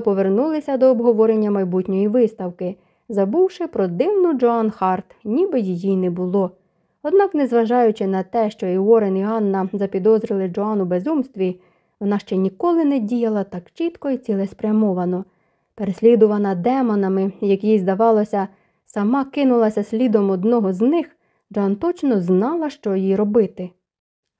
повернулися до обговорення майбутньої виставки, забувши про дивну Джоан Харт, ніби її не було. Однак, незважаючи на те, що і Уоррен, і Анна запідозрили Джоан у безумстві, вона ще ніколи не діяла так чітко і цілеспрямовано. Переслідувана демонами, як їй здавалося, сама кинулася слідом одного з них, Джоан точно знала, що їй робити.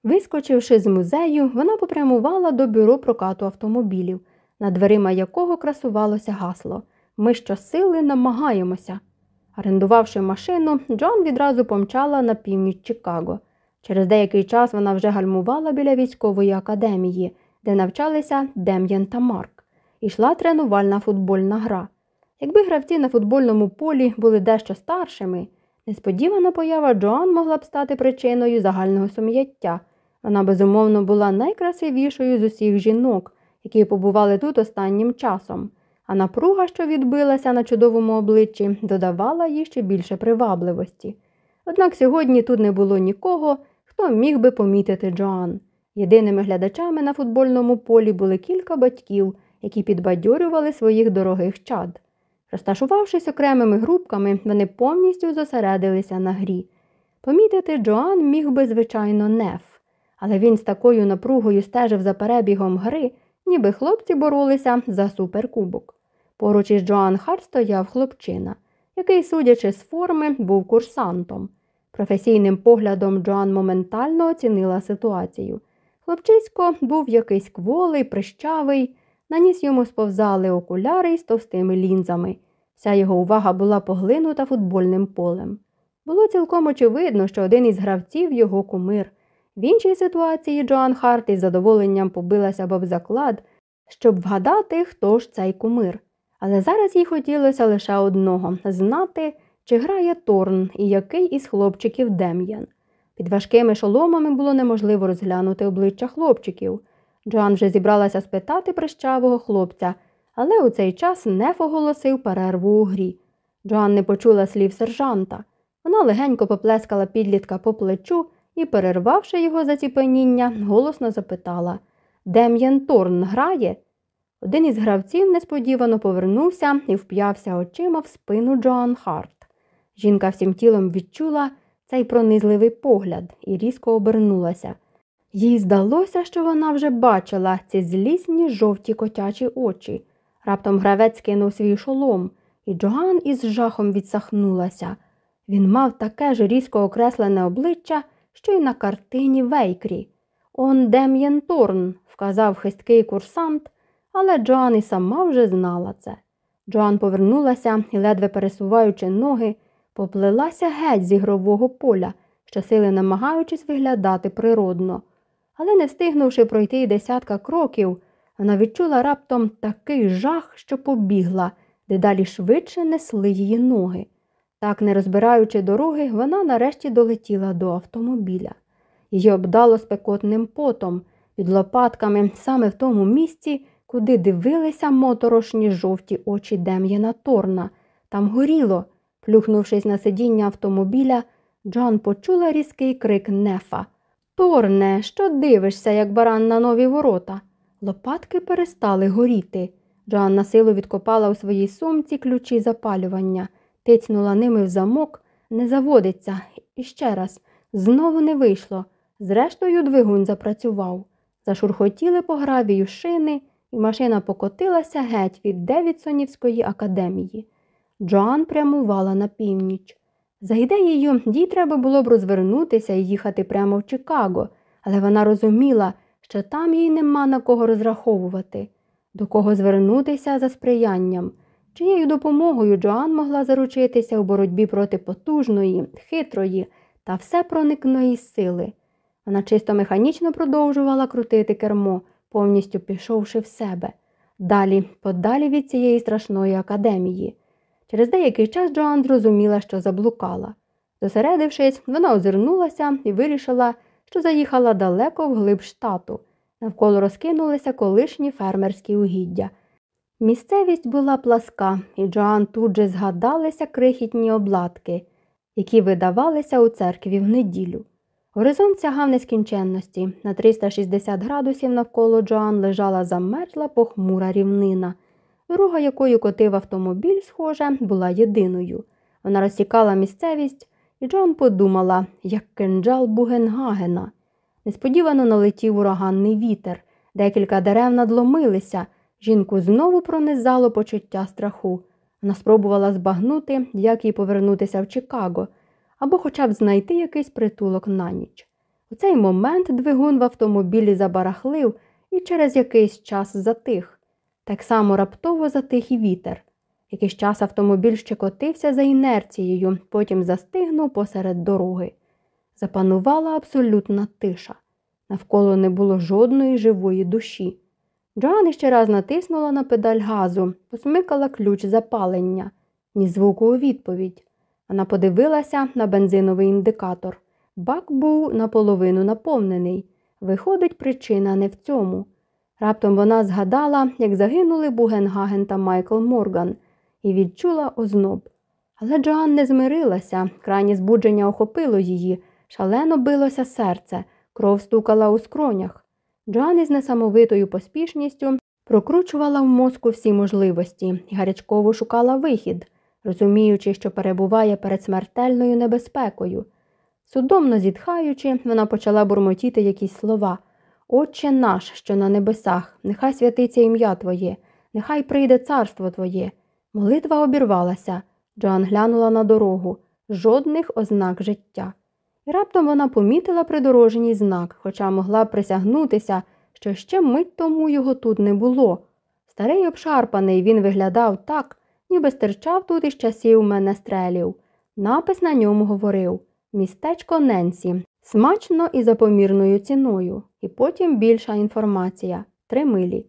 Вискочивши з музею, вона попрямувала до бюро прокату автомобілів, над дверима якого красувалося гасло Ми щосили намагаємося. Орендувавши машину, Джон відразу помчала на північ Чикаго. Через деякий час вона вже гальмувала біля військової академії, де навчалися Дем'ян та Марк. Ішла тренувальна футбольна гра. Якби гравці на футбольному полі були дещо старшими, несподівана поява Джоан могла б стати причиною загального сум'яття. Вона, безумовно, була найкрасивішою з усіх жінок, які побували тут останнім часом, а напруга, що відбилася на чудовому обличчі, додавала їй ще більше привабливості. Однак сьогодні тут не було нікого, хто міг би помітити Джоан. Єдиними глядачами на футбольному полі були кілька батьків, які підбадьорювали своїх дорогих чад. Розташувавшись окремими групками, вони повністю зосередилися на грі. Помітити Джоан міг би, звичайно, неф, але він з такою напругою стежив за перебігом гри, ніби хлопці боролися за суперкубок. Поруч із Джоан Харт стояв хлопчина, який, судячи з форми, був курсантом. Професійним поглядом Джоан моментально оцінила ситуацію. Хлопчисько був якийсь кволий, прищавий, на ніс йому сповзали окуляри з товстими лінзами. Вся його увага була поглинута футбольним полем. Було цілком очевидно, що один із гравців його кумир. В іншій ситуації Джоан Харт із задоволенням побилася б об заклад, щоб вгадати, хто ж цей кумир. Але зараз їй хотілося лише одного знати, чи грає Торн і який із хлопчиків Дем'ян. Під важкими шоломами було неможливо розглянути обличчя хлопчиків. Джоан вже зібралася спитати прищавого хлопця, але у цей час Неф оголосив перерву у грі. Джоан не почула слів сержанта. Вона легенько поплескала підлітка по плечу і, перервавши його заціпеніння, голосно запитала Дем'ян Торн грає? Один із гравців несподівано повернувся і вп'явся очима в спину Джоан Харт. Жінка всім тілом відчула цей пронизливий погляд і різко обернулася. Їй здалося, що вона вже бачила ці злісні жовті котячі очі. Раптом гравець кинув свій шолом, і Джоан із жахом відсахнулася. Він мав таке ж різко окреслене обличчя, що й на картині Вейкрі. Он Дем'єн Торн, вказав хисткий курсант, але Джоан і сама вже знала це. Джоан повернулася і, ледве пересуваючи ноги, поплелася геть з ігрового поля, щосили намагаючись виглядати природно. Але, не встигнувши пройти й десятка кроків, вона відчула раптом такий жах, що побігла, дедалі швидше несли її ноги. Так, не розбираючи дороги, вона нарешті долетіла до автомобіля. Її обдало спекотним потом, під лопатками саме в тому місці, куди дивилися моторошні жовті очі Дем'яна Торна. Там горіло. Плюхнувшись на сидіння автомобіля, Джон почула різкий крик нефа. Торне, що дивишся, як баран на нові ворота? Лопатки перестали горіти. Джоан на силу відкопала у своїй сумці ключі запалювання тицнула ними в замок, не заводиться. І ще раз знову не вийшло. Зрештою, двигун запрацював. Зашурхотіли по гравію шини, і машина покотилася геть від Девідсонівської академії. Джоан прямувала на північ. За ідеєю, їй треба було б розвернутися і їхати прямо в Чикаго, але вона розуміла, що там їй нема на кого розраховувати, до кого звернутися за сприянням чиєю допомогою Джоан могла заручитися у боротьбі проти потужної, хитрої та всепроникної сили. Вона чисто механічно продовжувала крутити кермо, повністю пішовши в себе. Далі, подалі від цієї страшної академії. Через деякий час Джоан зрозуміла, що заблукала. Зосередившись, вона озирнулася і вирішила, що заїхала далеко вглиб штату. Навколо розкинулися колишні фермерські угіддя. Місцевість була пласка, і Джоан тут же згадалися крихітні обладки, які видавалися у церкві в неділю. Горизонт сягав нескінченності. На 360 градусів навколо Джоан лежала замерзла похмура рівнина. Дорога, якою котив автомобіль, схоже, була єдиною. Вона розсікала місцевість, і Джон подумала, як кинджал Бугенгагена. Несподівано налетів ураганний вітер. Декілька дерев надломилися. Жінку знову пронизало почуття страху. Вона спробувала збагнути, як їй повернутися в Чикаго, або хоча б знайти якийсь притулок на ніч. У цей момент двигун в автомобілі забарахлив і через якийсь час затих. Так само раптово затих і вітер. Якийсь час автомобіль ще котився за інерцією, потім застигнув посеред дороги. Запанувала абсолютна тиша. Навколо не було жодної живої душі. Джоан ще раз натиснула на педаль газу, посмикала ключ запалення, ні звуку у відповідь. Вона подивилася на бензиновий індикатор. Бак був наполовину наповнений. Виходить, причина не в цьому. Раптом вона згадала, як загинули Бугенгаген та Майкл Морган, і відчула озноб. Але Джоан не змирилася, крайнє збудження охопило її, шалено билося серце, кров стукала у скронях. Джоан із несамовитою поспішністю прокручувала в мозку всі можливості і гарячково шукала вихід, розуміючи, що перебуває перед смертельною небезпекою. Судомно зітхаючи, вона почала бурмотіти якісь слова. Отче наш, що на небесах, нехай святиться ім'я Твоє, нехай прийде царство Твоє. Молитва обірвалася. Джоан глянула на дорогу, жодних ознак життя. І раптом вона помітила придорожній знак, хоча могла б присягнутися, що ще мить тому його тут не було. Старий обшарпаний він виглядав так, ніби стирчав тут із часів менестрелів. Напис на ньому говорив Містечко Ненсі, смачно і за помірною ціною, і потім більша інформація три милі.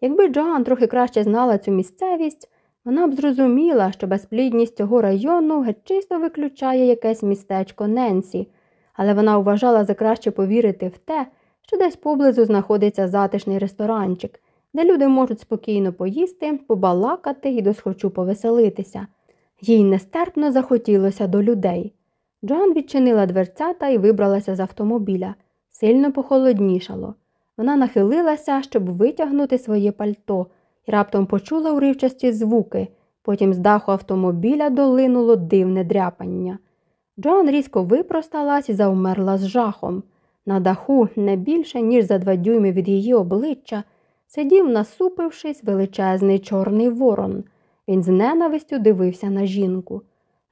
Якби Джоан трохи краще знала цю місцевість, вона б зрозуміла, що безплідність цього району геть чисто виключає якесь містечко Ненсі, але вона вважала за краще повірити в те, що десь поблизу знаходиться затишний ресторанчик, де люди можуть спокійно поїсти, побалакати і досхочу повеселитися. Їй нестерпно захотілося до людей. Джоан відчинила дверцята і вибралася з автомобіля. Сильно похолоднішало. Вона нахилилася, щоб витягнути своє пальто, і раптом почула уривчасті звуки. Потім з даху автомобіля долинуло дивне дряпання. Джоан різко випросталась і завмерла з жахом. На даху, не більше, ніж за два дюйми від її обличчя, сидів, насупившись, величезний чорний ворон. Він з ненавистю дивився на жінку.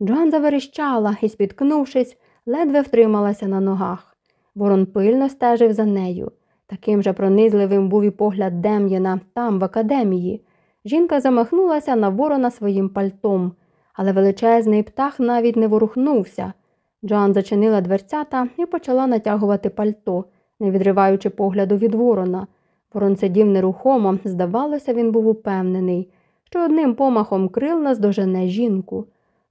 Джоан заверещала і, спіткнувшись, ледве втрималася на ногах. Ворон пильно стежив за нею. Таким же пронизливим був і погляд Дем'єна там, в академії. Жінка замахнулася на ворона своїм пальтом, але величезний птах навіть не ворухнувся. Джоан зачинила дверцята і почала натягувати пальто, не відриваючи погляду від ворона. Ворон сидів нерухомо, здавалося, він був упевнений, що одним помахом крил наздожене жінку.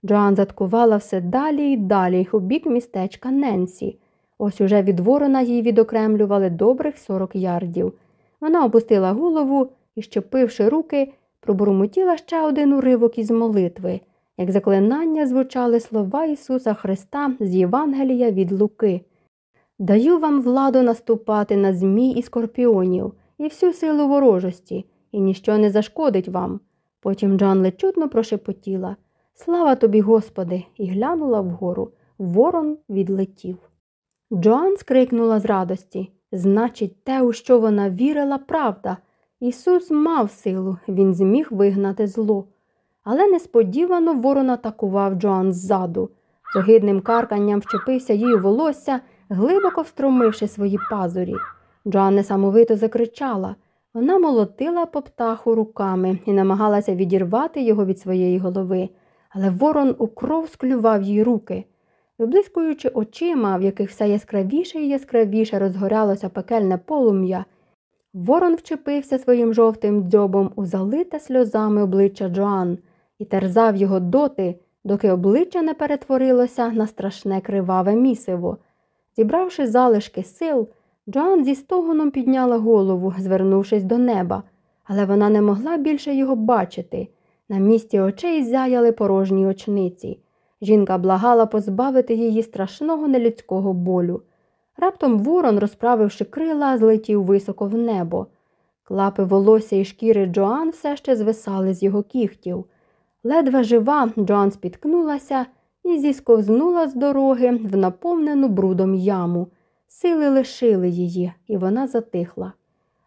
Джоан заткувала все далі і далі у бік містечка Ненсі. Ось уже від ворона їй відокремлювали добрих сорок ярдів. Вона опустила голову і, щепивши руки, пробурмотіла ще один уривок із молитви, як заклинання звучали слова Ісуса Христа з Євангелія від Луки. Даю вам владу наступати на змій і скорпіонів і всю силу ворожості, і ніщо не зашкодить вам. Потім Джан лечутно прошепотіла Слава тобі, Господи, і глянула вгору. Ворон відлетів. Джоан скрикнула з радості. Значить, те, у що вона вірила, правда. Ісус мав силу, він зміг вигнати зло. Але несподівано ворон атакував Джоан ззаду. З огидним карканням вчепився їй у волосся, глибоко встромивши свої пазурі. Джоан несамовито закричала. Вона молотила по птаху руками і намагалася відірвати його від своєї голови, але ворон у кров склював їй руки. Виблискуючи очима, в яких все яскравіше і яскравіше розгорялося пекельне полум'я, ворон вчепився своїм жовтим дзьобом у залите сльозами обличчя Джоан і терзав його доти, доки обличчя не перетворилося на страшне криваве місиво. Зібравши залишки сил, Джоан зі стогоном підняла голову, звернувшись до неба, але вона не могла більше його бачити. На місці очей зяяли порожні очниці. Жінка благала позбавити її страшного нелюдського болю. Раптом ворон, розправивши крила, злетів високо в небо. Клапи волосся і шкіри Джоан все ще звисали з його кігтів. Ледве жива, Джоан спіткнулася і зісковзнула з дороги в наповнену брудом яму. Сили лишили її, і вона затихла.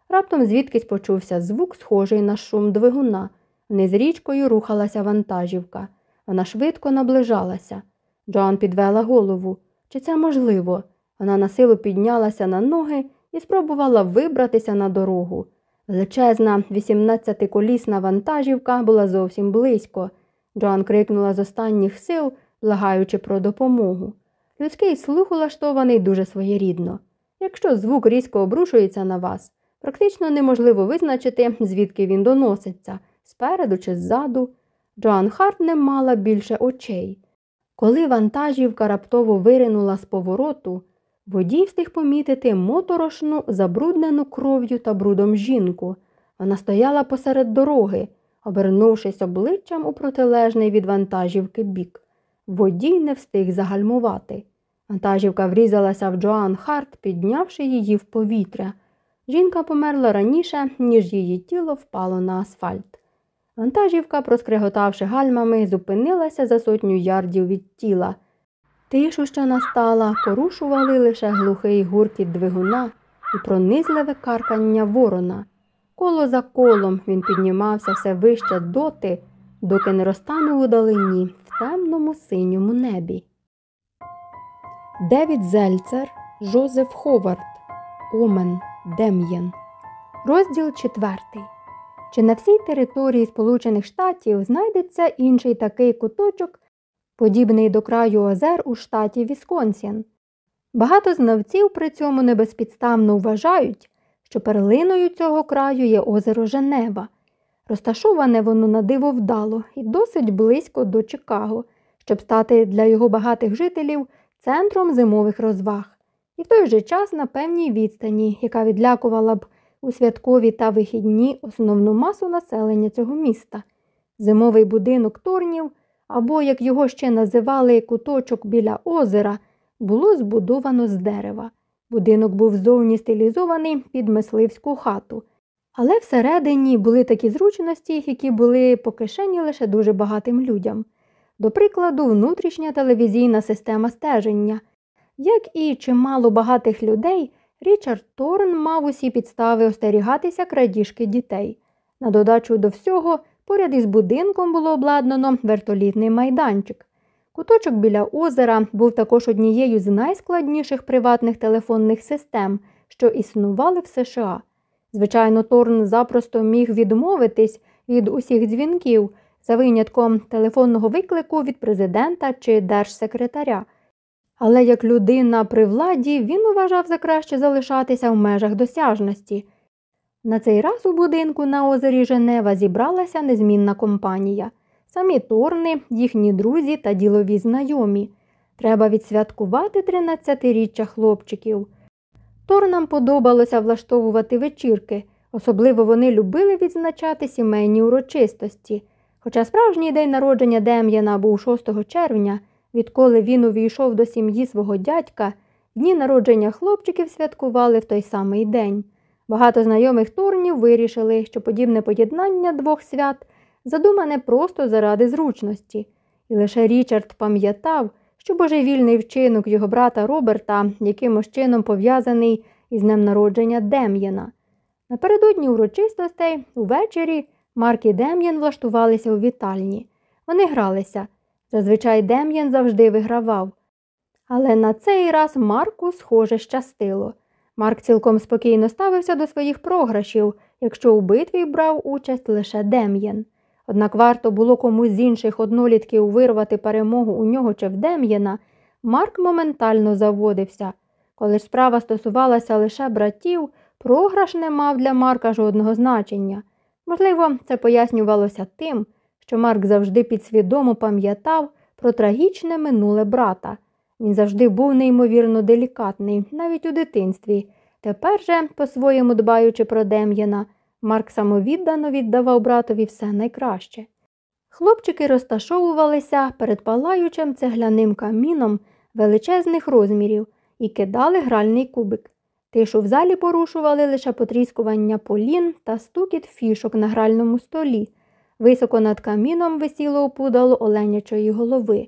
Раптом звідкись почувся звук, схожий на шум двигуна. Вниз річкою рухалася вантажівка. Вона швидко наближалася. Джоан підвела голову. Чи це можливо? Вона на силу піднялася на ноги і спробувала вибратися на дорогу. Величезна 18-колісна вантажівка була зовсім близько. Джоан крикнула з останніх сил, благаючи про допомогу. Людський слух улаштований дуже своєрідно. Якщо звук різко обрушується на вас, практично неможливо визначити, звідки він доноситься спереду чи ззаду. Джоан Харт не мала більше очей. Коли вантажівка раптово виринула з повороту, водій встиг помітити моторошну, забруднену кров'ю та брудом жінку. Вона стояла посеред дороги, обернувшись обличчям у протилежний від вантажівки бік. Водій не встиг загальмувати. Вантажівка врізалася в Джоан Харт, піднявши її в повітря. Жінка померла раніше, ніж її тіло впало на асфальт. Вантажівка, проскреготавши гальмами, зупинилася за сотню ярдів від тіла. Тишу, що настала, порушували лише глухий гуркіт двигуна і пронизливе каркання ворона. Коло за колом він піднімався все вище доти, доки не розтане у долині в темному синьому небі. Девід Зельцер, Жозеф Ховард, Омен, Дем'єн. Розділ четвертий. Чи на всій території Сполучених Штатів знайдеться інший такий куточок, подібний до краю озер у штаті Вісконсін? Багато знавців при цьому небезпідставно вважають, що перлиною цього краю є озеро Женева. Розташоване воно на диво вдало і досить близько до Чикаго, щоб стати для його багатих жителів центром зимових розваг, і в той же час на певній відстані, яка відлякувала б у святкові та вихідні основну масу населення цього міста. Зимовий будинок Торнів, або, як його ще називали, куточок біля озера, було збудовано з дерева. Будинок був зовні стилізований під мисливську хату. Але всередині були такі зручності, які були по кишені лише дуже багатим людям. До прикладу, внутрішня телевізійна система стеження. Як і чимало багатих людей, Річард Торн мав усі підстави остерігатися крадіжки дітей. На додачу до всього, поряд із будинком було обладнано вертолітний майданчик. Куточок біля озера був також однією з найскладніших приватних телефонних систем, що існували в США. Звичайно, Торн запросто міг відмовитись від усіх дзвінків за винятком телефонного виклику від президента чи держсекретаря. Але як людина при владі він вважав за краще залишатися в межах досяжності. На цей раз у будинку на озері Женева зібралася незмінна компанія, самі Торни, їхні друзі та ділові знайомі. Треба відсвяткувати 13-річчя хлопчиків. Торнам подобалося влаштовувати вечірки, особливо вони любили відзначати сімейні урочистості. Хоча справжній день народження Дем'яна був 6 червня. Відколи він увійшов до сім'ї свого дядька, дні народження хлопчиків святкували в той самий день. Багато знайомих турнів вирішили, що подібне поєднання двох свят задумане просто заради зручності, і лише Річард пам'ятав, що божевільний вчинок його брата Роберта якимось чином пов'язаний із днем народження Дем'яна. Напередодні урочистостей увечері Марк і Дем'ян влаштувалися у вітальні. Вони гралися. Зазвичай Дем'ян завжди вигравав. Але на цей раз Марку, схоже, щастило. Марк цілком спокійно ставився до своїх програшів, якщо у битві брав участь лише Дем'ян. Однак варто було комусь з інших однолітків вирвати перемогу у нього чи в Дем'яна, Марк моментально заводився. Коли ж справа стосувалася лише братів, програш не мав для Марка жодного значення. Можливо, це пояснювалося тим, що Марк завжди підсвідомо пам'ятав про трагічне минуле брата. Він завжди був неймовірно делікатний, навіть у дитинстві. Тепер же, по-своєму дбаючи про Дем'яна, Марк самовіддано віддавав братові все найкраще. Хлопчики розташовувалися перед палаючим цегляним каміном величезних розмірів і кидали гральний кубик. Тишу в залі порушували лише потріскування полін та стукіт фішок на гральному столі. Високо над каміном висіло опудало оленячої голови.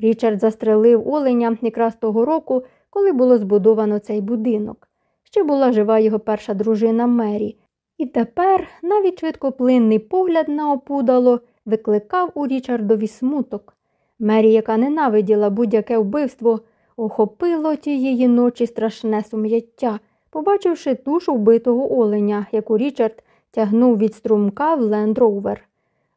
Річард застрелив оленя якраз того року, коли було збудовано цей будинок. Ще була жива його перша дружина Мері, і тепер навіть швидкоплинний погляд на опудало викликав у Річардові смуток. Мері, яка ненавиділа будь-яке вбивство, охопило тієї ночі страшне сум'яття, побачивши тушу вбитого оленя, яку Річард тягнув від струмка в лендровер.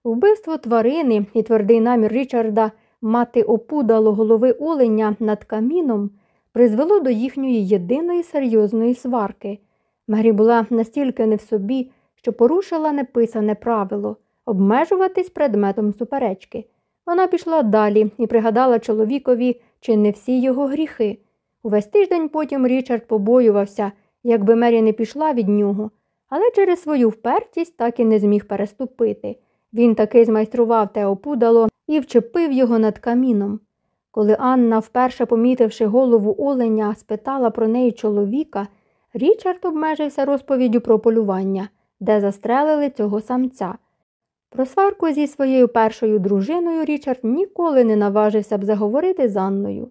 Вбивство тварини і твердий намір Річарда мати опудало голови оленя над каміном призвело до їхньої єдиної серйозної сварки. Мері була настільки не в собі, що порушила неписане правило обмежуватись предметом суперечки. Вона пішла далі і пригадала чоловікові, чи не всі його гріхи. Увесь тиждень потім Річард побоювався, якби Мері не пішла від нього, але через свою впертість так і не зміг переступити. Він таки змайстрував те опудало і вчепив його над каміном. Коли Анна, вперше помітивши голову оленя, спитала про неї чоловіка, Річард обмежився розповіддю про полювання, де застрелили цього самця. Про сварку зі своєю першою дружиною Річард ніколи не наважився б заговорити з Анною.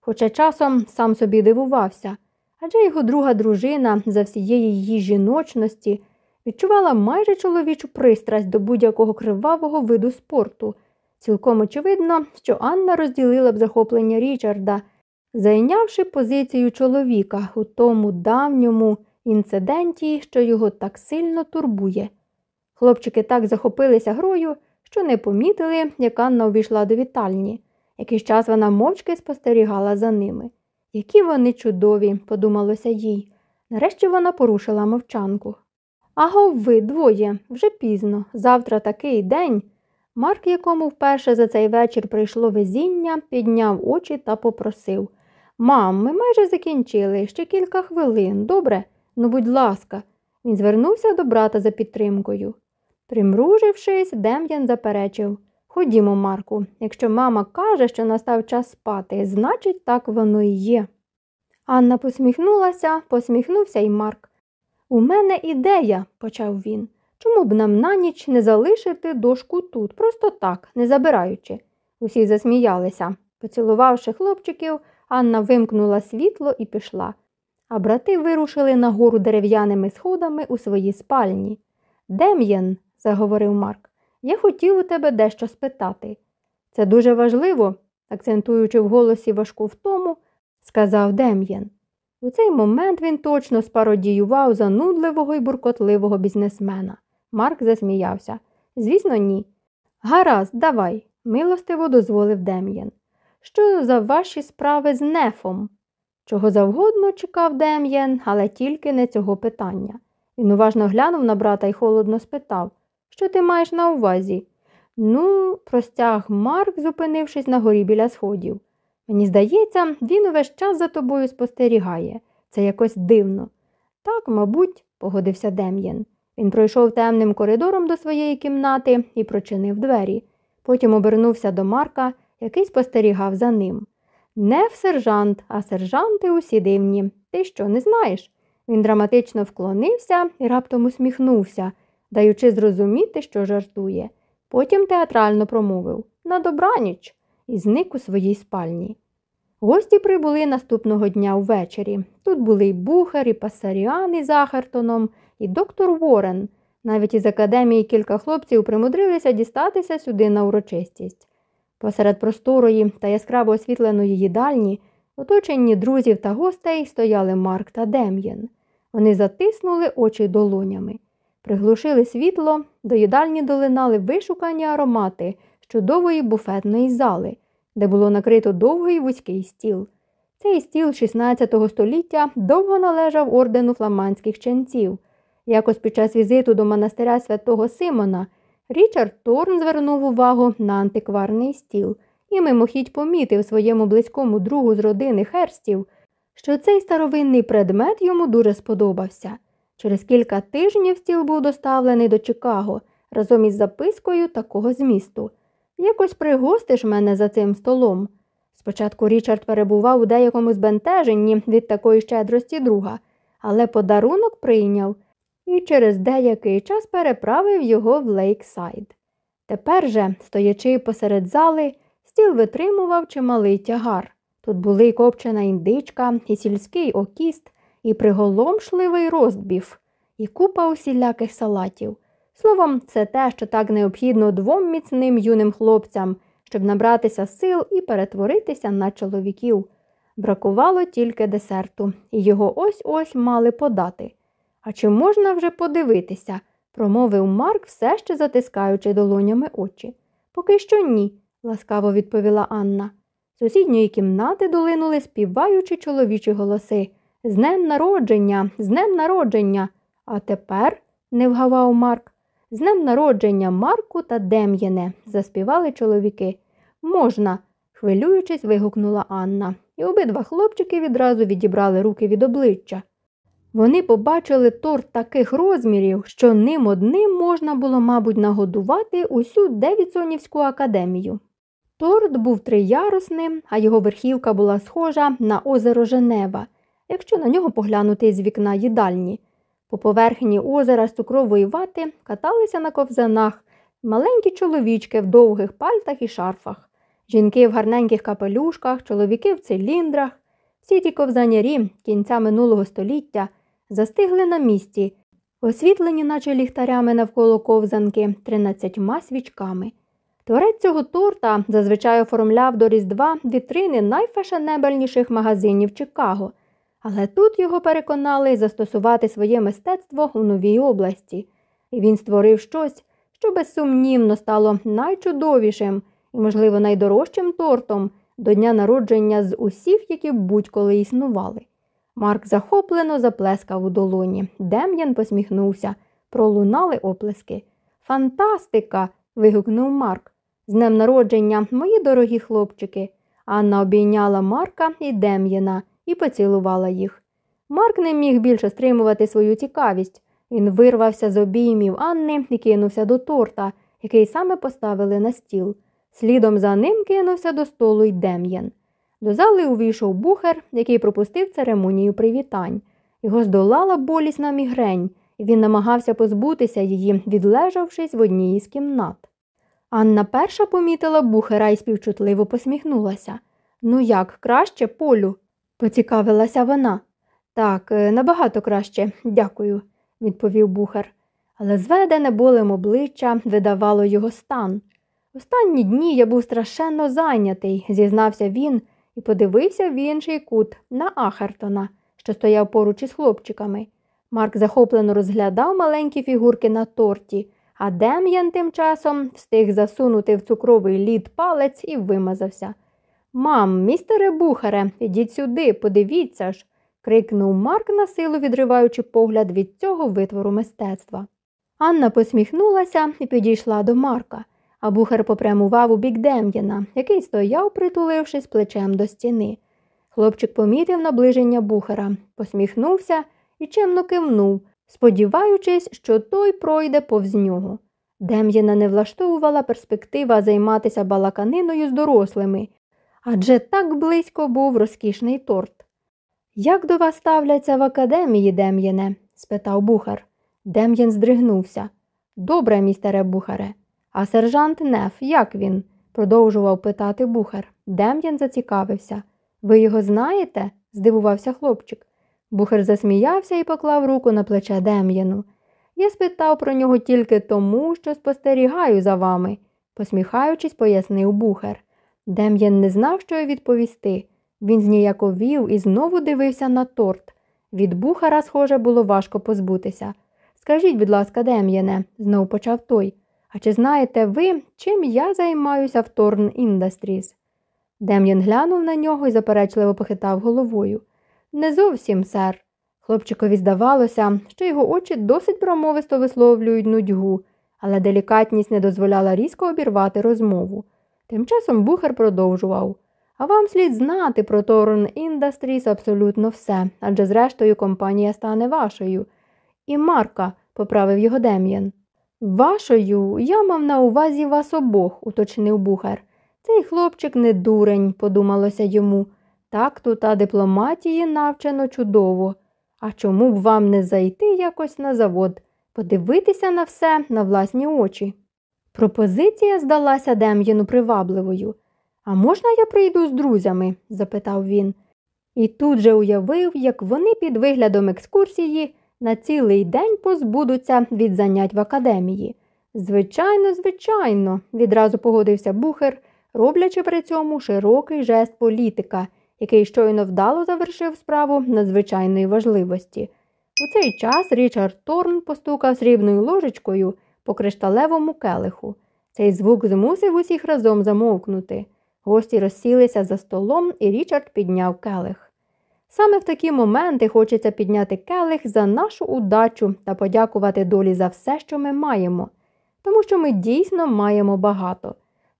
Хоча часом сам собі дивувався, адже його друга дружина за всієї її жіночності відчувала майже чоловічу пристрасть до будь-якого кривавого виду спорту. Цілком очевидно, що Анна розділила б захоплення Річарда, зайнявши позицію чоловіка у тому давньому інциденті, що його так сильно турбує. Хлопчики так захопилися грою, що не помітили, як Анна увійшла до вітальні. Якийсь час вона мовчки спостерігала за ними. Які вони чудові, подумалося їй. Нарешті вона порушила мовчанку. Аго, ви двоє, вже пізно, завтра такий день. Марк, якому вперше за цей вечір прийшло везіння, підняв очі та попросив Мам, ми майже закінчили, ще кілька хвилин, добре? Ну, будь ласка, він звернувся до брата за підтримкою. Примружившись, Дем'ян заперечив Ходімо, Марку, якщо мама каже, що настав час спати, значить, так воно і є. Анна посміхнулася, посміхнувся й Марк. У мене ідея, почав він. Чому б нам на ніч не залишити дошку тут, просто так, не забираючи? Усі засміялися. Поцілувавши хлопчиків, Анна вимкнула світло і пішла, а брати вирушили нагору дерев'яними сходами у своїй спальні. Дем'ян, заговорив Марк, я хотів у тебе дещо спитати. Це дуже важливо, акцентуючи в голосі важку втому, сказав Дем'ян. У цей момент він точно спародіював занудливого і буркотливого бізнесмена. Марк засміявся. Звісно, ні. Гаразд, давай, милостиво дозволив Дем'ян. Що за ваші справи з нефом? Чого завгодно чекав Дем'ян, але тільки не цього питання. Він уважно глянув на брата і холодно спитав Що ти маєш на увазі? Ну, простяг Марк, зупинившись на горі біля сходів. Мені здається, він увесь час за тобою спостерігає. Це якось дивно. Так, мабуть, погодився Дем'ян. Він пройшов темним коридором до своєї кімнати і прочинив двері. Потім обернувся до Марка, який спостерігав за ним. Не в сержант, а сержанти усі дивні. Ти що, не знаєш? Він драматично вклонився і раптом усміхнувся, даючи зрозуміти, що жартує. Потім театрально промовив на добраніч і зник у своїй спальні. Гості прибули наступного дня ввечері. Тут були й Бухар, і Пасаріан із Ахартоном, і доктор Уоррен. Навіть із академії кілька хлопців примудрилися дістатися сюди на урочистість. Посеред просторої та яскраво освітленої їдальні, оточені друзів та гостей, стояли Марк та Дем'ян. Вони затиснули очі долонями, приглушили світло, до їдальні долинали вишукані аромати з чудової буфетної зали, де було накрито довгий вузький стіл. Цей стіл 16 століття довго належав ордену фламандських ченців. Якось під час візиту до монастиря святого Симона Річард Торн звернув увагу на антикварний стіл і мимохідь помітив своєму близькому другу з родини херстів, що цей старовинний предмет йому дуже сподобався. Через кілька тижнів стіл був доставлений до Чикаго разом із запискою такого змісту. Якось пригостиш мене за цим столом. Спочатку Річард перебував у деякому збентеженні від такої щедрості друга, але подарунок прийняв і через деякий час переправив його в Лейксайд. Тепер же, стоячи посеред зали, стіл витримував чималий тягар. Тут були копчена індичка, і сільський окіст, і приголомшливий ростбіф, і купа усіляких салатів. Словом, це те, що так необхідно двом міцним юним хлопцям, щоб набратися сил і перетворитися на чоловіків. Бракувало тільки десерту, і його ось ось мали подати. А чи можна вже подивитися? промовив Марк, все ще затискаючи долонями очі. Поки що ні, ласкаво відповіла Анна. З сусідньої кімнати долинули співаючи чоловічі голоси. З днем народження, з днем народження. А тепер, не вгавав Марк, з днем народження Марку та Дем'єне, заспівали чоловіки. Можна, хвилюючись, вигукнула Анна, і обидва хлопчики відразу відібрали руки від обличчя. Вони побачили торт таких розмірів, що ним одним можна було, мабуть, нагодувати усю Девідсонівську академію. Торт був триярусним, а його верхівка була схожа на озеро Женева, якщо на нього поглянути з вікна їдальні. По поверхні озера з цукрової вати каталися на ковзанах маленькі чоловічки в довгих пальтах і шарфах, жінки в гарненьких капелюшках, чоловіки в циліндрах. Всі ті ковзанярі кінця минулого століття застигли на місці, освітлені, наче ліхтарями навколо ковзанки, тринадцятьма свічками. Творець цього торта зазвичай оформляв до Різдва вітрини найфешенебельніших магазинів Чикаго, але тут його переконали застосувати своє мистецтво у новій області, і він створив щось, що безсумнівно стало найчудовішим і, можливо, найдорожчим тортом до дня народження з усіх, які будь-коли існували. Марк захоплено заплескав у долоні. Дем'ян посміхнувся, пролунали оплески. Фантастика! вигукнув Марк. З днем народження, мої дорогі хлопчики. Анна обійняла Марка і Дем'яна і поцілувала їх. Марк не міг більше стримувати свою цікавість. Він вирвався з обіймів Анни і кинувся до торта, який саме поставили на стіл. Слідом за ним кинувся до столу й Дем'ян. До зали увійшов бухер, який пропустив церемонію привітань. Його здолала болісна мігрень, і він намагався позбутися її, відлежавшись в одній із кімнат. Анна перша помітила бухера і співчутливо посміхнулася. Ну як, краще, полю? Поцікавилася вона. Так, е, набагато краще, дякую, відповів бухер. Але зведене болем обличчя видавало його стан. Останні дні я був страшенно зайнятий, зізнався він і подивився в інший кут на Ахертона, що стояв поруч із хлопчиками. Марк захоплено розглядав маленькі фігурки на торті, а Дем'ян тим часом встиг засунути в цукровий лід палець і вимазався. Мам, містере Бухаре, ідіть сюди, подивіться ж, крикнув Марк на силу, відриваючи погляд від цього витвору мистецтва. Анна посміхнулася і підійшла до Марка а бухар попрямував у бік Дем'яна, який стояв, притулившись плечем до стіни. Хлопчик помітив наближення бухара, посміхнувся і чемно кивнув, сподіваючись, що той пройде повз нього. Дем'яна не влаштовувала перспектива займатися балаканиною з дорослими, адже так близько був розкішний торт. Як до вас ставляться в академії, Дем'яне? спитав бухар. Дем'ян здригнувся. Добре, містере бухаре. А сержант Неф, як він? продовжував питати бухар. Дем'ян зацікавився. Ви його знаєте? здивувався хлопчик. Бухар засміявся і поклав руку на плече Дем'яну. Я спитав про нього тільки тому, що спостерігаю за вами, посміхаючись, пояснив бухар. Дем'ян не знав, що й відповісти. Він зніяковів і знову дивився на торт. Від бухара, схоже, було важко позбутися. Скажіть, будь ласка, Дем'яне, знов почав той. А чи знаєте ви, чим я займаюся в Торн Industries?» Дем'ян глянув на нього і заперечливо похитав головою. Не зовсім, сер. Хлопчикові здавалося, що його очі досить промовисто висловлюють нудьгу, але делікатність не дозволяла різко обірвати розмову. Тим часом бухар продовжував. А вам слід знати про Торн Industries абсолютно все, адже зрештою компанія стане вашою. І Марка, поправив його Дем'ян. Вашою я мав на увазі вас обох, уточнив бухар. Цей хлопчик не дурень, подумалося йому. Так тут та дипломатії навчено чудово. А чому б вам не зайти якось на завод, подивитися на все на власні очі? Пропозиція здалася Дем'єну привабливою. А можна я прийду з друзями? запитав він. І тут же уявив, як вони під виглядом екскурсії на цілий день позбудуться від занять в академії. Звичайно, звичайно, відразу погодився бухер, роблячи при цьому широкий жест політика, який щойно вдало завершив справу надзвичайної важливості. У цей час Річард Торн постукав срібною ложечкою по кришталевому келиху. Цей звук змусив усіх разом замовкнути. Гості розсілися за столом, і Річард підняв келих. Саме в такі моменти хочеться підняти келих за нашу удачу та подякувати долі за все, що ми маємо, тому що ми дійсно маємо багато.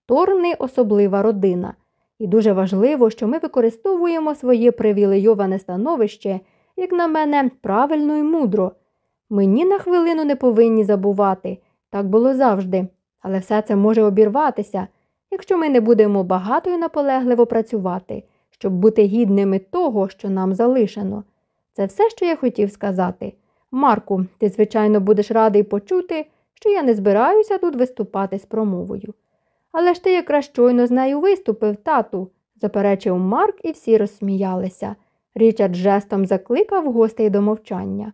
Торни особлива родина, і дуже важливо, що ми використовуємо своє привілейоване становище, як на мене, правильно і мудро. Ми ні на хвилину не повинні забувати, так було завжди, але все це може обірватися, якщо ми не будемо багато і наполегливо працювати щоб бути гідними того, що нам залишено. Це все, що я хотів сказати. Марку, ти, звичайно, будеш радий почути, що я не збираюся тут виступати з промовою. Але ж ти якраз щойно з нею виступив, тату, заперечив Марк, і всі розсміялися. Річард жестом закликав гостей до мовчання.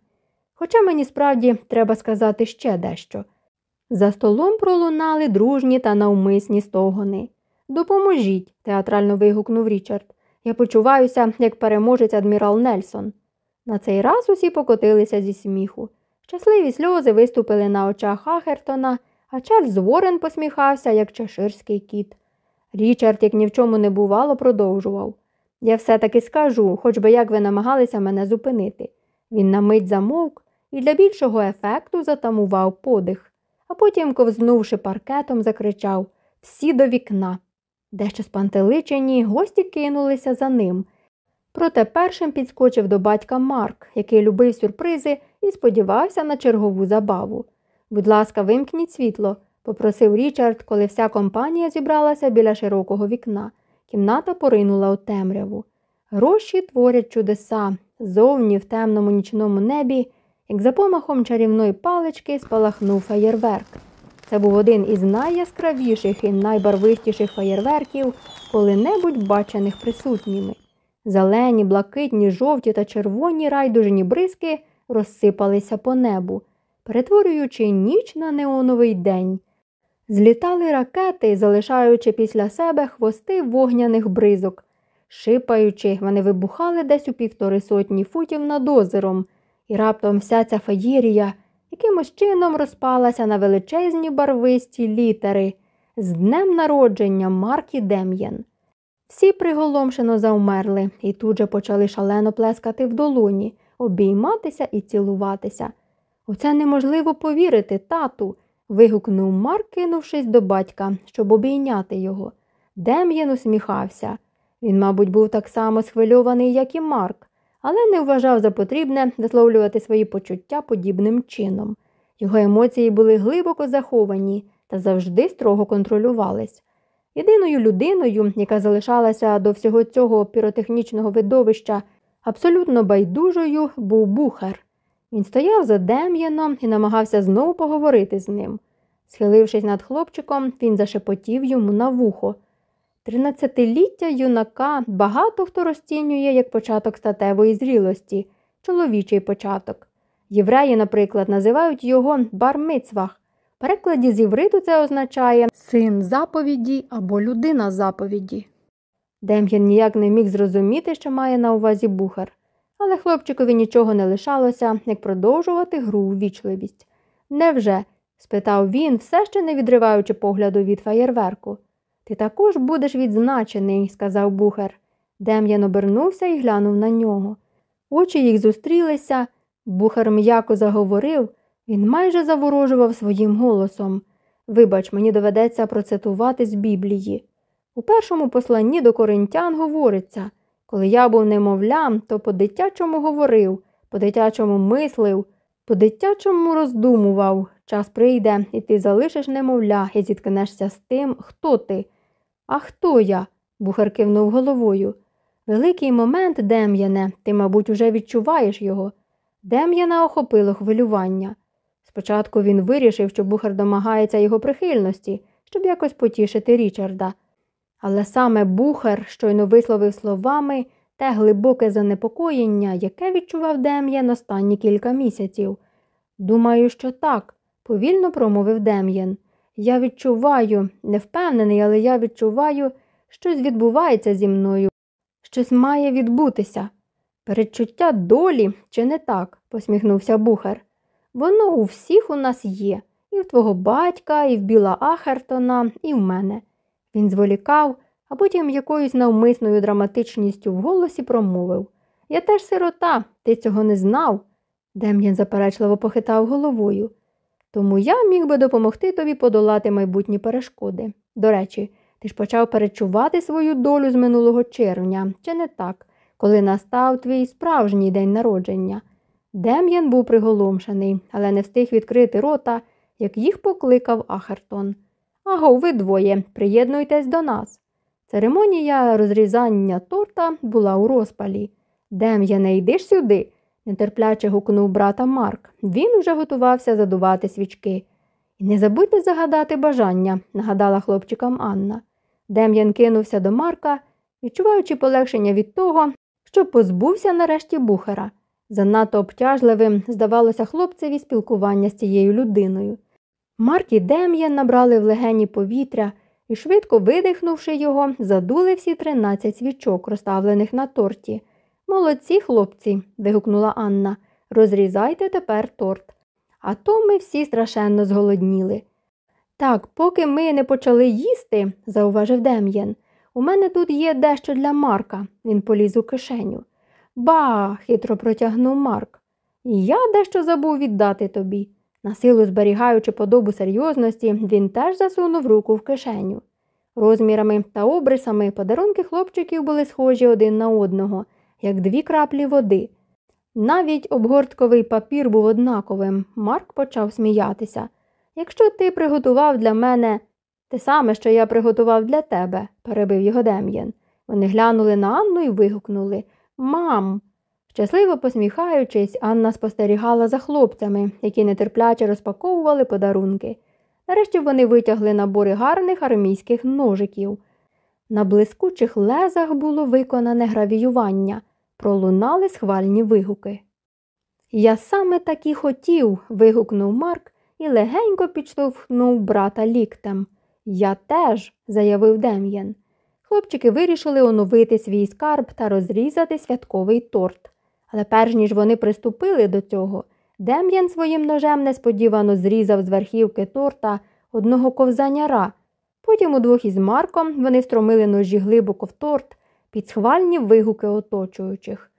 Хоча мені справді треба сказати ще дещо. За столом пролунали дружні та навмисні стогони. Допоможіть, театрально вигукнув Річард. Я почуваюся, як переможець адмірал Нельсон. На цей раз усі покотилися зі сміху. Щасливі сльози виступили на очах Ахертона, а Чарльз Ворен посміхався, як чеширський кіт. Річард, як ні в чому не бувало, продовжував. Я все таки скажу, хоч би як ви намагалися мене зупинити. Він на мить замовк і для більшого ефекту затамував подих, а потім, ковзнувши паркетом, закричав Всі до вікна. Дещо спантеличені, гості кинулися за ним. Проте першим підскочив до батька Марк, який любив сюрпризи і сподівався на чергову забаву. Будь ласка, вимкніть світло, попросив Річард, коли вся компанія зібралася біля широкого вікна. Кімната поринула у темряву. Гроші творять чудеса. Зовні в темному нічному небі, як за помахом чарівної палички спалахнув феєрверк. Це був один із найяскравіших і найбарвистіших фаєрверків, коли-небудь бачених присутніми. Зелені, блакитні, жовті та червоні райдужні бризки розсипалися по небу, перетворюючи ніч на неоновий день. Злітали ракети, залишаючи після себе хвости вогняних бризок. Шипаючи, вони вибухали десь у півтори сотні футів над озером, і раптом вся ця феєрія якимось чином розпалася на величезні барвисті літери з днем народження Маркі Дем'єн. Всі приголомшено завмерли і тут же почали шалено плескати в долоні, обійматися і цілуватися. У це неможливо повірити, тату. вигукнув Марк, кинувшись до батька, щоб обійняти його. Дем'єн усміхався. Він, мабуть, був так само схвильований, як і Марк але не вважав за потрібне висловлювати свої почуття подібним чином. Його емоції були глибоко заховані та завжди строго контролювались. Єдиною людиною, яка залишалася до всього цього піротехнічного видовища, абсолютно байдужою, був бухар. Він стояв за Дем'яном і намагався знову поговорити з ним. Схилившись над хлопчиком, він зашепотів йому на вухо. Тринадцятиліття юнака багато хто розцінює як початок статевої зрілості, чоловічий початок. Євреї, наприклад, називають його бармицвах. В перекладі з євриту це означає син заповіді або людина заповіді. Дем'ян ніяк не міг зрозуміти, що має на увазі бухар, але хлопчикові нічого не лишалося, як продовжувати гру у вічливість. Невже? спитав він, все ще не відриваючи погляду від фаєрверку. Ти також будеш відзначений, сказав бухар. Дем'ян обернувся і глянув на нього. Очі їх зустрілися. Бухар м'яко заговорив, він майже заворожував своїм голосом. Вибач, мені доведеться процитувати з Біблії. У першому посланні до коринтян говориться коли я був немовлям, то по дитячому говорив, по дитячому мислив, по дитячому роздумував. Час прийде, і ти залишиш немовля і зіткнешся з тим, хто ти. А хто я? Бухар кивнув головою. Великий момент, Дем'яне, ти, мабуть, уже відчуваєш його. Дем'яна охопило хвилювання. Спочатку він вирішив, що Бухар домагається його прихильності, щоб якось потішити Річарда. Але саме Бухар щойно висловив словами те глибоке занепокоєння, яке відчував Дем'ян останні кілька місяців. Думаю, що так, повільно промовив Дем'ян. Я відчуваю, не впевнений, але я відчуваю, щось відбувається зі мною, щось має відбутися. Передчуття долі, чи не так? посміхнувся Бухар. Воно у всіх у нас є, і в твого батька, і в Біла Ахертона, і в мене. Він зволікав, а потім якоюсь навмисною драматичністю в голосі промовив Я теж сирота, ти цього не знав. Дем'ян заперечливо похитав головою. Тому я міг би допомогти тобі подолати майбутні перешкоди. До речі, ти ж почав перечувати свою долю з минулого червня, чи не так, коли настав твій справжній день народження. Дем'ян був приголомшений, але не встиг відкрити рота, як їх покликав Ахартон. Аго, ви двоє, приєднуйтесь до нас. Церемонія розрізання торта була у розпалі. Дем'яне, йдиш сюди, нетерпляче гукнув брата Марк. Він уже готувався задувати свічки. І не забудьте загадати бажання, нагадала хлопчикам Анна. Дем'ян кинувся до Марка, відчуваючи полегшення від того, що позбувся нарешті бухара. Занадто обтяжливим здавалося хлопцеві спілкування з цією людиною. Марк і Дем'ян набрали в легені повітря і, швидко видихнувши його, задули всі тринадцять свічок, розставлених на торті. Молодці, хлопці, вигукнула Анна, розрізайте тепер торт. А то ми всі страшенно зголодніли. Так, поки ми не почали їсти, зауважив Дем'ян, у мене тут є дещо для Марка, він поліз у кишеню. Ба, хитро протягнув Марк. Я дещо забув віддати тобі. Насилу зберігаючи подобу серйозності, він теж засунув руку в кишеню. Розмірами та обрисами подарунки хлопчиків були схожі один на одного, як дві краплі води. Навіть обгортковий папір був однаковим. Марк почав сміятися. Якщо ти приготував для мене те саме, що я приготував для тебе, перебив його Дем'ян. Вони глянули на Анну і вигукнули Мам. Щасливо посміхаючись, Анна спостерігала за хлопцями, які нетерпляче розпаковували подарунки. Нарешті вони витягли набори гарних армійських ножиків. На блискучих лезах було виконане гравіювання, пролунали схвальні вигуки. Я саме так і хотів. вигукнув Марк і легенько підштовхнув брата ліктем. Я теж, заявив Дем'ян. Хлопчики вирішили оновити свій скарб та розрізати святковий торт. Але перш ніж вони приступили до цього, Дем'ян своїм ножем несподівано зрізав з верхівки торта одного ковзаняра. Потім удвох із Марком вони встромили ножі глибоко в торт під схвальні вигуки оточуючих.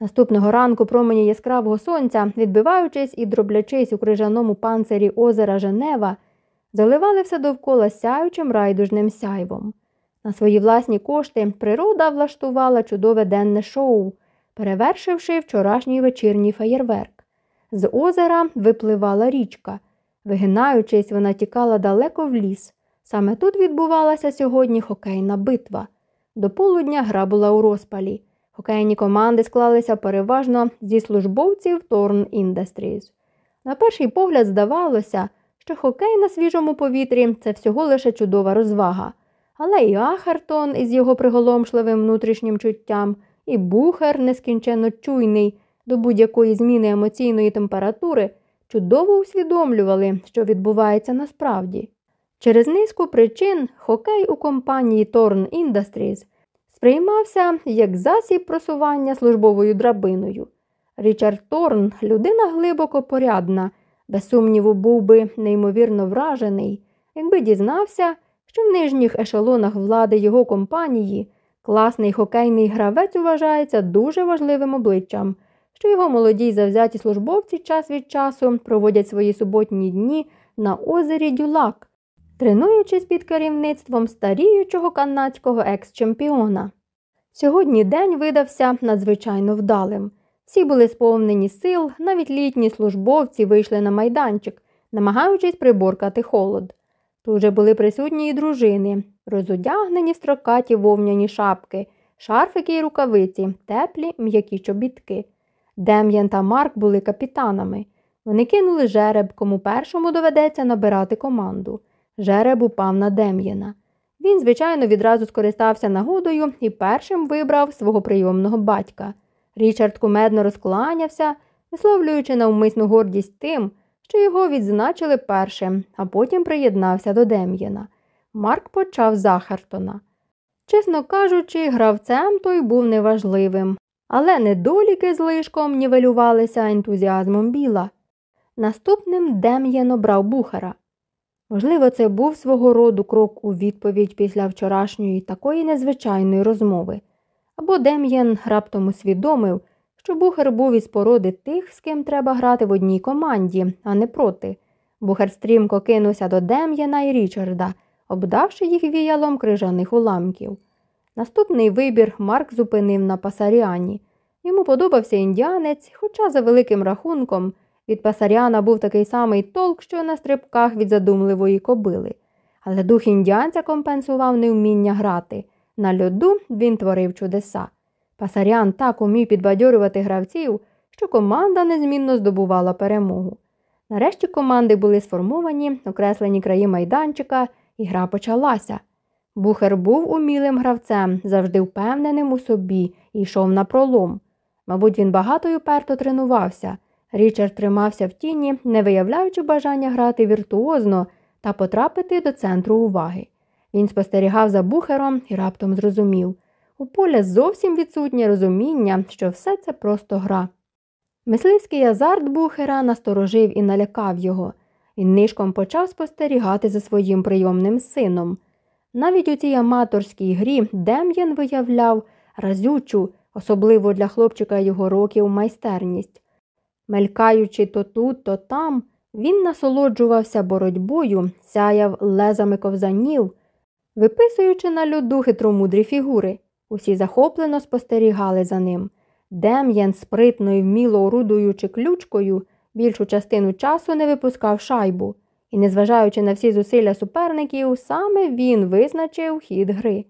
Наступного ранку промені яскравого сонця, відбиваючись і дроблячись у крижаному панцирі озера Женева, заливали все довкола сяючим райдужним сяйвом. На свої власні кошти природа влаштувала чудове денне шоу, перевершивши вчорашній вечірній феєрверк. З озера випливала річка. Вигинаючись, вона тікала далеко в ліс. Саме тут відбувалася сьогодні хокейна битва. До полудня гра була у розпалі. Хокейні команди склалися переважно зі службовців Торн Industries. На перший погляд здавалося, що хокей на свіжому повітрі це всього лише чудова розвага. Але і Ахартон із його приголомшливим внутрішнім чуттям, і Бухер, нескінченно чуйний до будь-якої зміни емоційної температури, чудово усвідомлювали, що відбувається насправді. Через низку причин хокей у компанії Торн Industries сприймався як засіб просування службовою драбиною. Річард Торн, людина глибоко порядна, без сумніву, був би неймовірно вражений, якби дізнався, що в нижніх ешелонах влади його компанії класний хокейний гравець вважається дуже важливим обличчям, що його молоді завзяті службовці час від часу проводять свої суботні дні на озері Дюлак, тренуючись під керівництвом старіючого канадського екс-чемпіона. Сьогодні день видався надзвичайно вдалим. Всі були сповнені сил, навіть літні службовці вийшли на майданчик, намагаючись приборкати холод. Тут же були присутні і дружини, розодягнені в строкаті вовняні шапки, шарфики й рукавиці, теплі м'які чобітки. Дем'ян та Марк були капітанами. Вони кинули жереб, кому першому доведеться набирати команду. Жереб упав на Дем'яна. Він, звичайно, відразу скористався нагодою і першим вибрав свого прийомного батька. Річард кумедно розкланявся, висловлюючи навмисну гордість тим, що його відзначили першим, а потім приєднався до Дем'яна. Марк почав з Ахартона. Чесно кажучи, гравцем той був неважливим, але недоліки з лишком нівелювалися ентузіазмом біла. Наступним Дем'єн обрав бухара. Можливо, це був свого роду крок у відповідь після вчорашньої такої незвичайної розмови, або Дем'єн раптом усвідомив, що бухар був із породи тих, з ким треба грати в одній команді, а не проти. Бухар стрімко кинувся до Дем'єна і Річарда, обдавши їх віялом крижаних уламків. Наступний вибір Марк зупинив на Пасаріані. Йому подобався індіанець, хоча, за великим рахунком, від Пасаріана був такий самий толк, що на стрибках від задумливої кобили. Але дух індіанця компенсував невміння грати. На льоду він творив чудеса. Пасарян так умів підбадьорювати гравців, що команда незмінно здобувала перемогу. Нарешті команди були сформовані, окреслені краї майданчика, і гра почалася. Бухер був умілим гравцем, завжди впевненим у собі і йшов на пролом. Мабуть, він багато й уперто тренувався. Річард тримався в тіні, не виявляючи бажання грати віртуозно та потрапити до центру уваги. Він спостерігав за бухером і раптом зрозумів у поля зовсім відсутнє розуміння, що все це просто гра. Мисливський азарт бухера насторожив і налякав його. Він нишком почав спостерігати за своїм прийомним сином. Навіть у цій аматорській грі Дем'ян виявляв разючу, особливо для хлопчика його років, майстерність. Мелькаючи то тут, то там, він насолоджувався боротьбою, сяяв лезами ковзанів, виписуючи на льоду хитромудрі фігури. Усі захоплено спостерігали за ним. Дем'ян, спритно і вміло орудуючи ключкою, більшу частину часу не випускав шайбу, і, незважаючи на всі зусилля суперників, саме він визначив хід гри.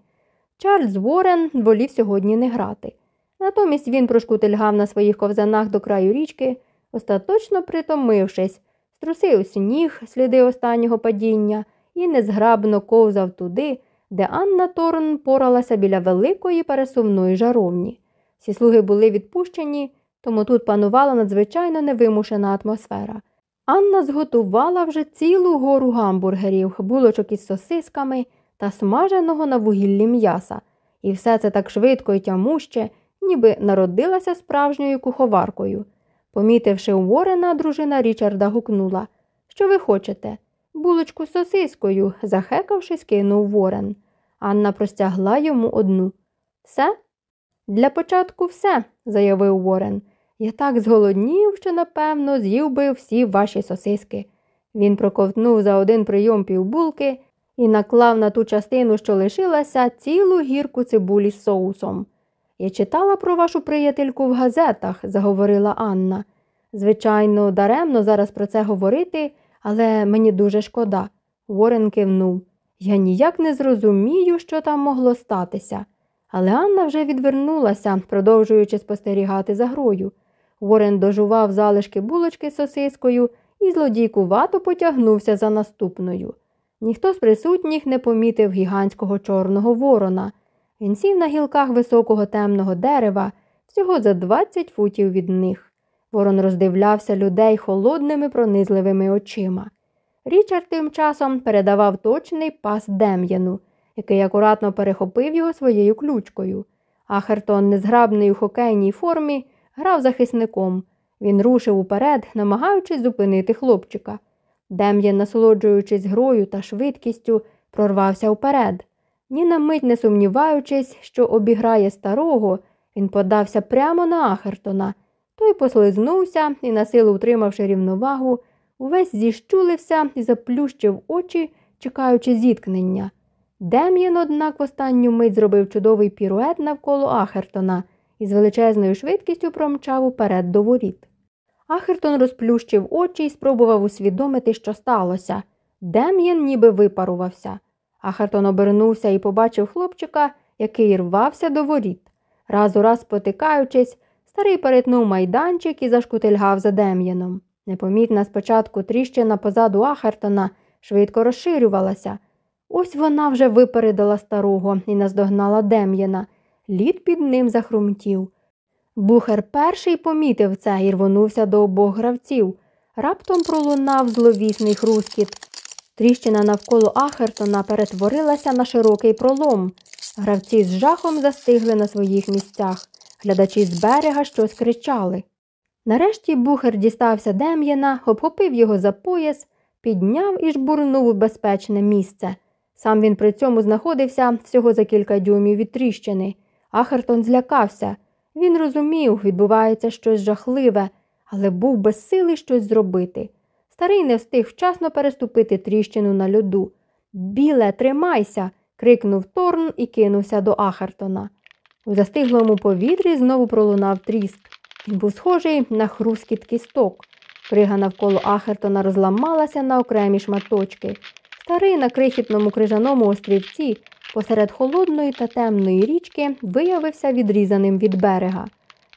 Чарльз Ворен волів сьогодні не грати. Натомість він прошкутильгав на своїх ковзанах до краю річки, остаточно притомившись, струсив сніг, сліди останнього падіння, і незграбно ковзав туди, де Анна Торн поралася біля великої пересувної жаровні. Всі слуги були відпущені, тому тут панувала надзвичайно невимушена атмосфера. Анна зготувала вже цілу гору гамбургерів, булочок із сосисками та смаженого на вугіллі м'яса, і все це так швидко і тямуще, ніби народилася справжньою куховаркою. Помітивши Уоррена, дружина Річарда гукнула Що ви хочете? Булочку з сосискою, захекавшись, кинув Ворен. Анна простягла йому одну. Все? Для початку все, заявив Ворен. Я так зголоднів, що, напевно, з'їв би всі ваші сосиски. Він проковтнув за один прийом півбулки і наклав на ту частину, що лишилася, цілу гірку цибулі з соусом. Я читала про вашу приятельку в газетах, заговорила Анна. Звичайно, даремно зараз про це говорити, але мені дуже шкода. Ворен кивнув. Я ніяк не зрозумію, що там могло статися. Але Анна вже відвернулася, продовжуючи спостерігати за грою. Ворен дожував залишки булочки з сосискою і злодійкувато потягнувся за наступною. Ніхто з присутніх не помітив гігантського чорного ворона. Він сів на гілках високого темного дерева, всього за 20 футів від них. Ворон роздивлявся людей холодними пронизливими очима. Річард тим часом передавав точний пас Дем'яну, який акуратно перехопив його своєю ключкою. Ахертон, незграбний у хокейній формі, грав захисником. Він рушив уперед, намагаючись зупинити хлопчика. Дем'ян, насолоджуючись грою та швидкістю, прорвався вперед. Ні на мить не сумніваючись, що обіграє старого, він подався прямо на Ахертона. Той послизнувся і, на силу утримавши рівновагу, увесь зіщулився і заплющив очі, чекаючи зіткнення. Дем'ян, однак, в останню мить зробив чудовий пірует навколо Ахертона і з величезною швидкістю промчав уперед до воріт. Ахертон розплющив очі і спробував усвідомити, що сталося. Дем'ян ніби випарувався. Ахертон обернувся і побачив хлопчика, який рвався до воріт. Раз у раз спотикаючись, Старий перетнув майданчик і зашкутильгав за Дем'яном. Непомітна спочатку тріщина позаду Ахертона швидко розширювалася. Ось вона вже випередила старого і наздогнала Дем'яна. Лід під ним захрумтів. Бухер перший помітив це і рвонувся до обох гравців. Раптом пролунав зловісний хрускіт. Тріщина навколо Ахертона перетворилася на широкий пролом. Гравці з жахом застигли на своїх місцях. Глядачі з берега щось кричали. Нарешті бухер дістався Дем'яна, обхопив його за пояс, підняв і жбурнув у безпечне місце. Сам він при цьому знаходився всього за кілька дюймів від тріщини. Ахертон злякався. Він розумів, відбувається щось жахливе, але був безсилий щось зробити. Старий не встиг вчасно переступити тріщину на льоду. Біле, тримайся. крикнув Торн і кинувся до Ахертона. У застиглому повітрі знову пролунав тріск. Він був схожий на хрускіт кісток. Крига навколо Ахертона розламалася на окремі шматочки. Старий на крихітному крижаному острівці посеред холодної та темної річки виявився відрізаним від берега.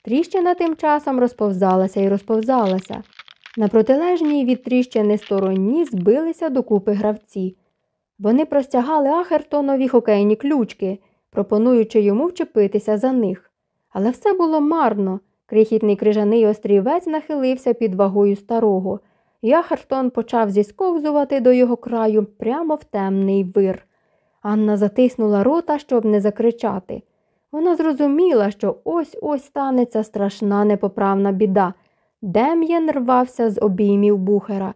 Тріщина тим часом розповзалася і розповзалася. На протилежній від тріщини стороні збилися докупи гравці. Вони простягали Ахертонові хокейні ключки, пропонуючи йому вчепитися за них. Але все було марно. Крихітний крижаний острівець нахилився під вагою старого, і Ахертон почав зісковзувати до його краю прямо в темний вир. Анна затиснула рота, щоб не закричати. Вона зрозуміла, що ось ось станеться страшна непоправна біда. Дем'ян рвався з обіймів бухера.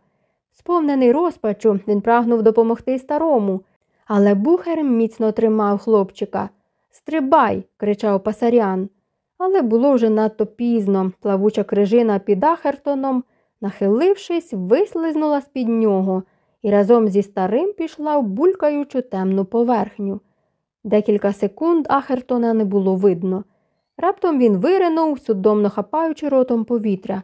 Сповнений розпачу, він прагнув допомогти старому, але бухер міцно тримав хлопчика. Стрибай, кричав пасарян. Але було вже надто пізно. Плавуча крижина під Ахертоном, нахилившись, вислизнула з під нього і разом зі старим пішла в булькаючу темну поверхню. Декілька секунд Ахертона не було видно. Раптом він виринув, судомно хапаючи ротом повітря.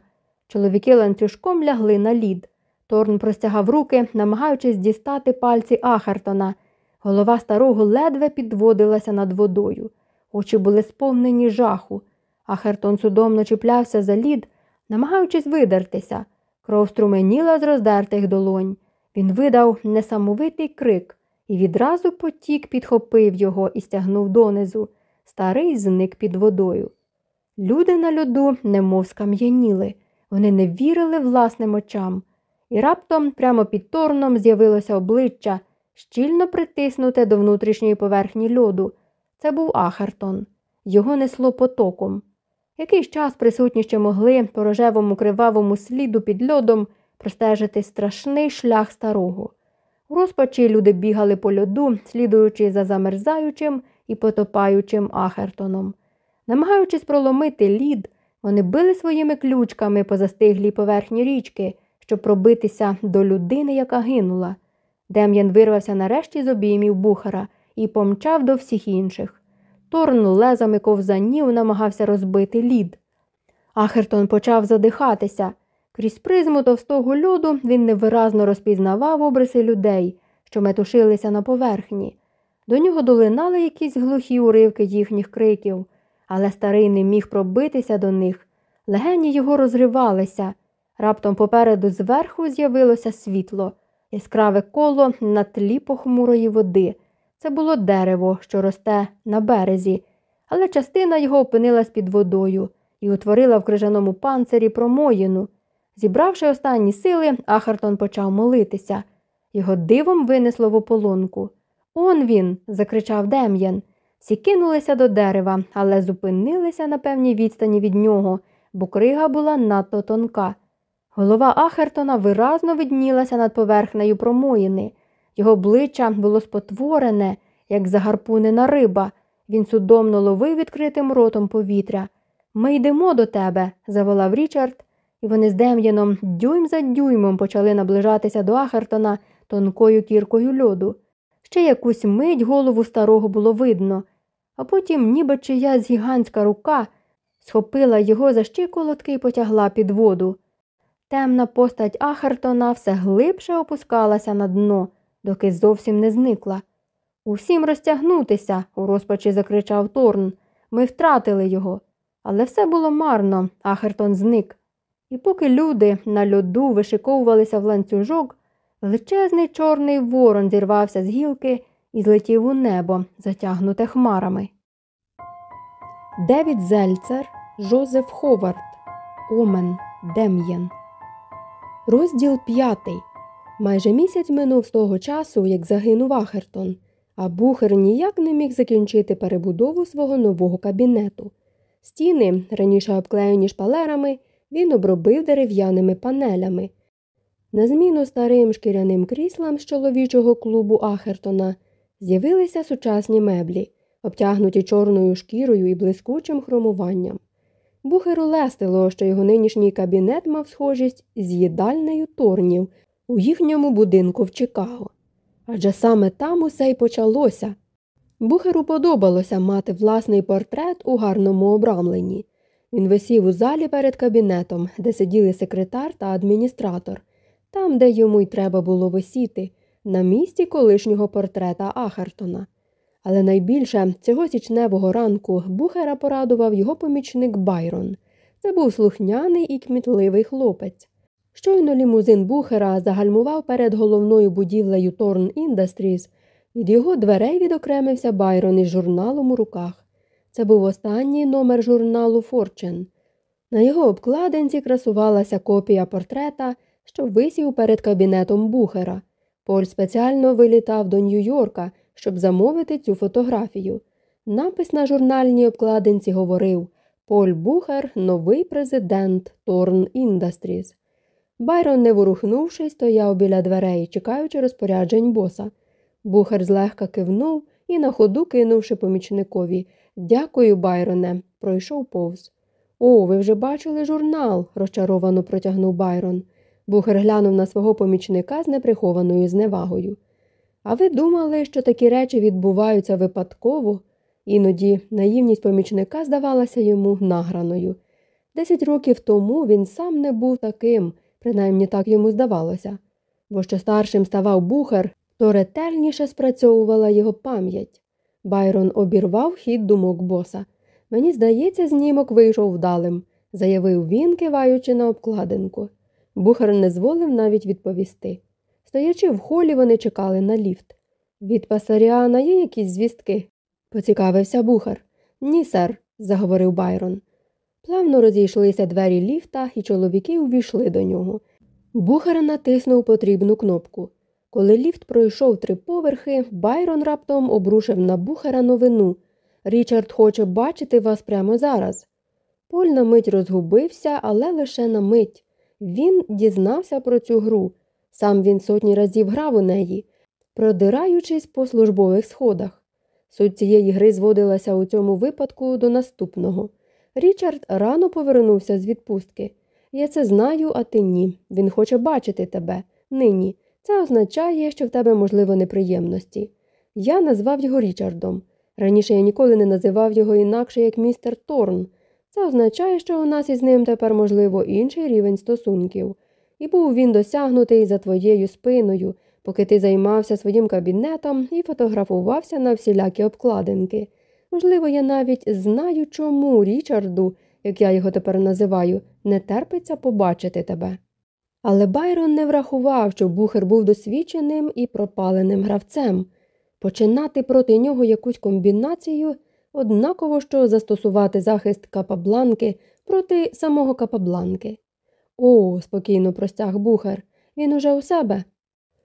Чоловіки ланцюжком лягли на лід. Торн простягав руки, намагаючись дістати пальці Ахертона. Голова старого ледве підводилася над водою. Очі були сповнені жаху. Ахертон судомно чіплявся за лід, намагаючись видертися. Кров струменіла з роздертих долонь. Він видав несамовитий крик і відразу потік підхопив його і стягнув донизу. Старий зник під водою. Люди на льоду немов скам'яніли, вони не вірили власним очам. І раптом прямо під торном з'явилося обличчя, щільно притиснуте до внутрішньої поверхні льоду. Це був Ахартон. Його несло потоком. Якийсь час присутні ще могли по рожевому кривавому сліду під льодом простежити страшний шлях старого. У розпачі люди бігали по льоду, слідуючи за замерзаючим і потопаючим Ахертоном. Намагаючись проломити лід, вони били своїми ключками по застиглій поверхні річки, щоб пробитися до людини, яка гинула. Дем'ян вирвався нарешті з обіймів бухара і помчав до всіх інших. Торн лезами ковзанів намагався розбити лід. Ахертон почав задихатися. Крізь призму товстого льоду він невиразно розпізнавав обриси людей, що метушилися на поверхні. До нього долинали якісь глухі уривки їхніх криків, але старий не міг пробитися до них. Легені його розривалися. Раптом попереду зверху з'явилося світло, яскраве коло на тлі похмурої води. Це було дерево, що росте на березі, але частина його опинилась під водою і утворила в крижаному панцирі промоїну. Зібравши останні сили, Ахартон почав молитися. Його дивом винесло в ополонку. Он він. закричав Дем'ян. Всі кинулися до дерева, але зупинилися на певній відстані від нього, бо крига була надто тонка. Голова Ахертона виразно виднілася над поверхнею промоїни. Його обличчя було спотворене, як загарпунена риба. Він судомно ловив відкритим ротом повітря. Ми йдемо до тебе, заволав Річард, і вони з Дем'яном дюйм за дюймом почали наближатися до Ахертона тонкою кіркою льоду. Ще якусь мить голову старого було видно, а потім, ніби чиясь гігантська рука, схопила його за щиколотки і потягла під воду. Темна постать Ахертона все глибше опускалася на дно, доки зовсім не зникла. Усім розтягнутися, у розпачі закричав Торн. Ми втратили його. Але все було марно, Ахертон зник. І поки люди на льоду вишиковувалися в ланцюжок, величезний чорний ворон зірвався з гілки і злетів у небо, затягнуте хмарами. Девід Зельцер, Жозеф Ховард, Омен, Дем'єн. Розділ п'ятий. Майже місяць минув з того часу, як загинув Ахертон, а Бухер ніяк не міг закінчити перебудову свого нового кабінету. Стіни, раніше обклеєні шпалерами, він обробив дерев'яними панелями. На зміну старим шкіряним кріслам з чоловічого клубу Ахертона з'явилися сучасні меблі, обтягнуті чорною шкірою і блискучим хромуванням. Бухеру лестило, що його нинішній кабінет мав схожість з їдальнею торнів у їхньому будинку в Чикаго. Адже саме там усе й почалося. Бухеру подобалося мати власний портрет у гарному обрамленні. Він висів у залі перед кабінетом, де сиділи секретар та адміністратор, там, де йому й треба було висіти, на місці колишнього портрета Ахартона. Але найбільше цього січневого ранку Бухера порадував його помічник Байрон. Це був слухняний і кмітливий хлопець. Щойно лімузин Бухера загальмував перед головною будівлею Торн Industries, від його дверей відокремився Байрон із журналом у руках. Це був останній номер журналу Форчен. На його обкладинці красувалася копія портрета, що висів перед кабінетом Бухера. Поль спеціально вилітав до Нью-Йорка, щоб замовити цю фотографію. Напис на журнальній обкладинці говорив Поль Бухер, новий президент Торн Industries. Байрон, не ворухнувшись, стояв біля дверей, чекаючи розпоряджень боса. Бухер злегка кивнув і, на ходу, кинувши помічникові Дякую, Байроне, пройшов повз. О, ви вже бачили журнал, розчаровано протягнув Байрон. Бухер глянув на свого помічника з неприхованою зневагою. А ви думали, що такі речі відбуваються випадково? Іноді наївність помічника здавалася йому награною. Десять років тому він сам не був таким, принаймні так йому здавалося, бо що старшим ставав бухер, то ретельніше спрацьовувала його пам'ять. Байрон обірвав хід думок боса. Мені здається, знімок вийшов вдалим, заявив він, киваючи на обкладинку. Бухер не зволив навіть відповісти. Стоячи в холі, вони чекали на ліфт. Від Пасаріана є якісь звістки? поцікавився бухар. Ні, сер, заговорив Байрон. Плавно розійшлися двері ліфта, і чоловіки увійшли до нього. Бухар натиснув потрібну кнопку. Коли ліфт пройшов три поверхи, Байрон раптом обрушив на бухара новину. Річард хоче бачити вас прямо зараз. Поль на мить розгубився, але лише на мить. Він дізнався про цю гру. Сам він сотні разів грав у неї, продираючись по службових сходах. Суть цієї гри зводилася у цьому випадку до наступного. Річард рано повернувся з відпустки. Я це знаю, а ти ні. Він хоче бачити тебе нині. Це означає, що в тебе, можливо, неприємності. Я назвав його Річардом. Раніше я ніколи не називав його інакше, як містер Торн. Це означає, що у нас із ним тепер, можливо, інший рівень стосунків. І був він досягнутий за твоєю спиною, поки ти займався своїм кабінетом і фотографувався на всілякі обкладинки. Можливо, я навіть знаю, чому Річарду, як я його тепер називаю, не терпиться побачити тебе. Але Байрон не врахував, що Бухер був досвідченим і пропаленим гравцем. Починати проти нього якусь комбінацію однаково що застосувати захист Капабланки проти самого Капабланки. О, спокійно простяг Бухер. Він уже у себе.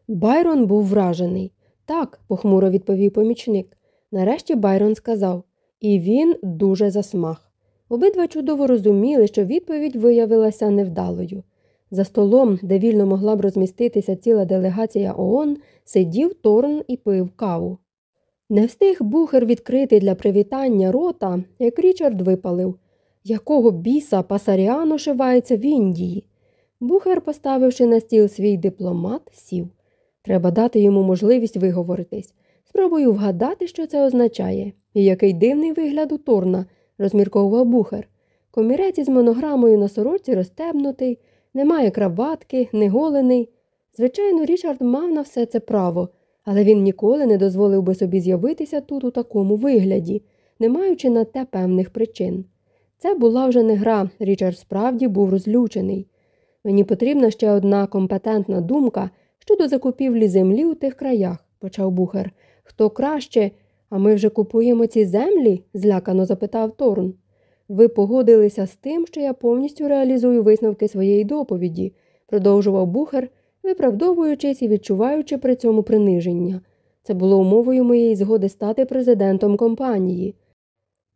Байрон був вражений. Так, похмуро відповів помічник. Нарешті Байрон сказав, і він дуже засмах. Обидва чудово розуміли, що відповідь виявилася невдалою. За столом, де вільно могла б розміститися ціла делегація ООН, сидів Торн і пив каву. Не встиг бухер відкрити для привітання рота, як Річард випалив, якого біса Пасаріан ошивається в Індії. Бухер, поставивши на стіл свій дипломат, сів. Треба дати йому можливість виговоритись. Спробую вгадати, що це означає, і який дивний вигляд у Торна, розмірковував бухер. Комірець із монограмою на сорочці розтебнутий, немає краватки, не голений. Звичайно, Річард мав на все це право, але він ніколи не дозволив би собі з'явитися тут у такому вигляді, не маючи на те певних причин. Це була вже не гра, Річард справді був розлючений. Мені потрібна ще одна компетентна думка щодо закупівлі землі у тих краях, почав бухер. Хто краще, а ми вже купуємо ці землі? злякано запитав Торн. Ви погодилися з тим, що я повністю реалізую висновки своєї доповіді, продовжував бухер, виправдовуючись і відчуваючи при цьому приниження. Це було умовою моєї згоди стати президентом компанії.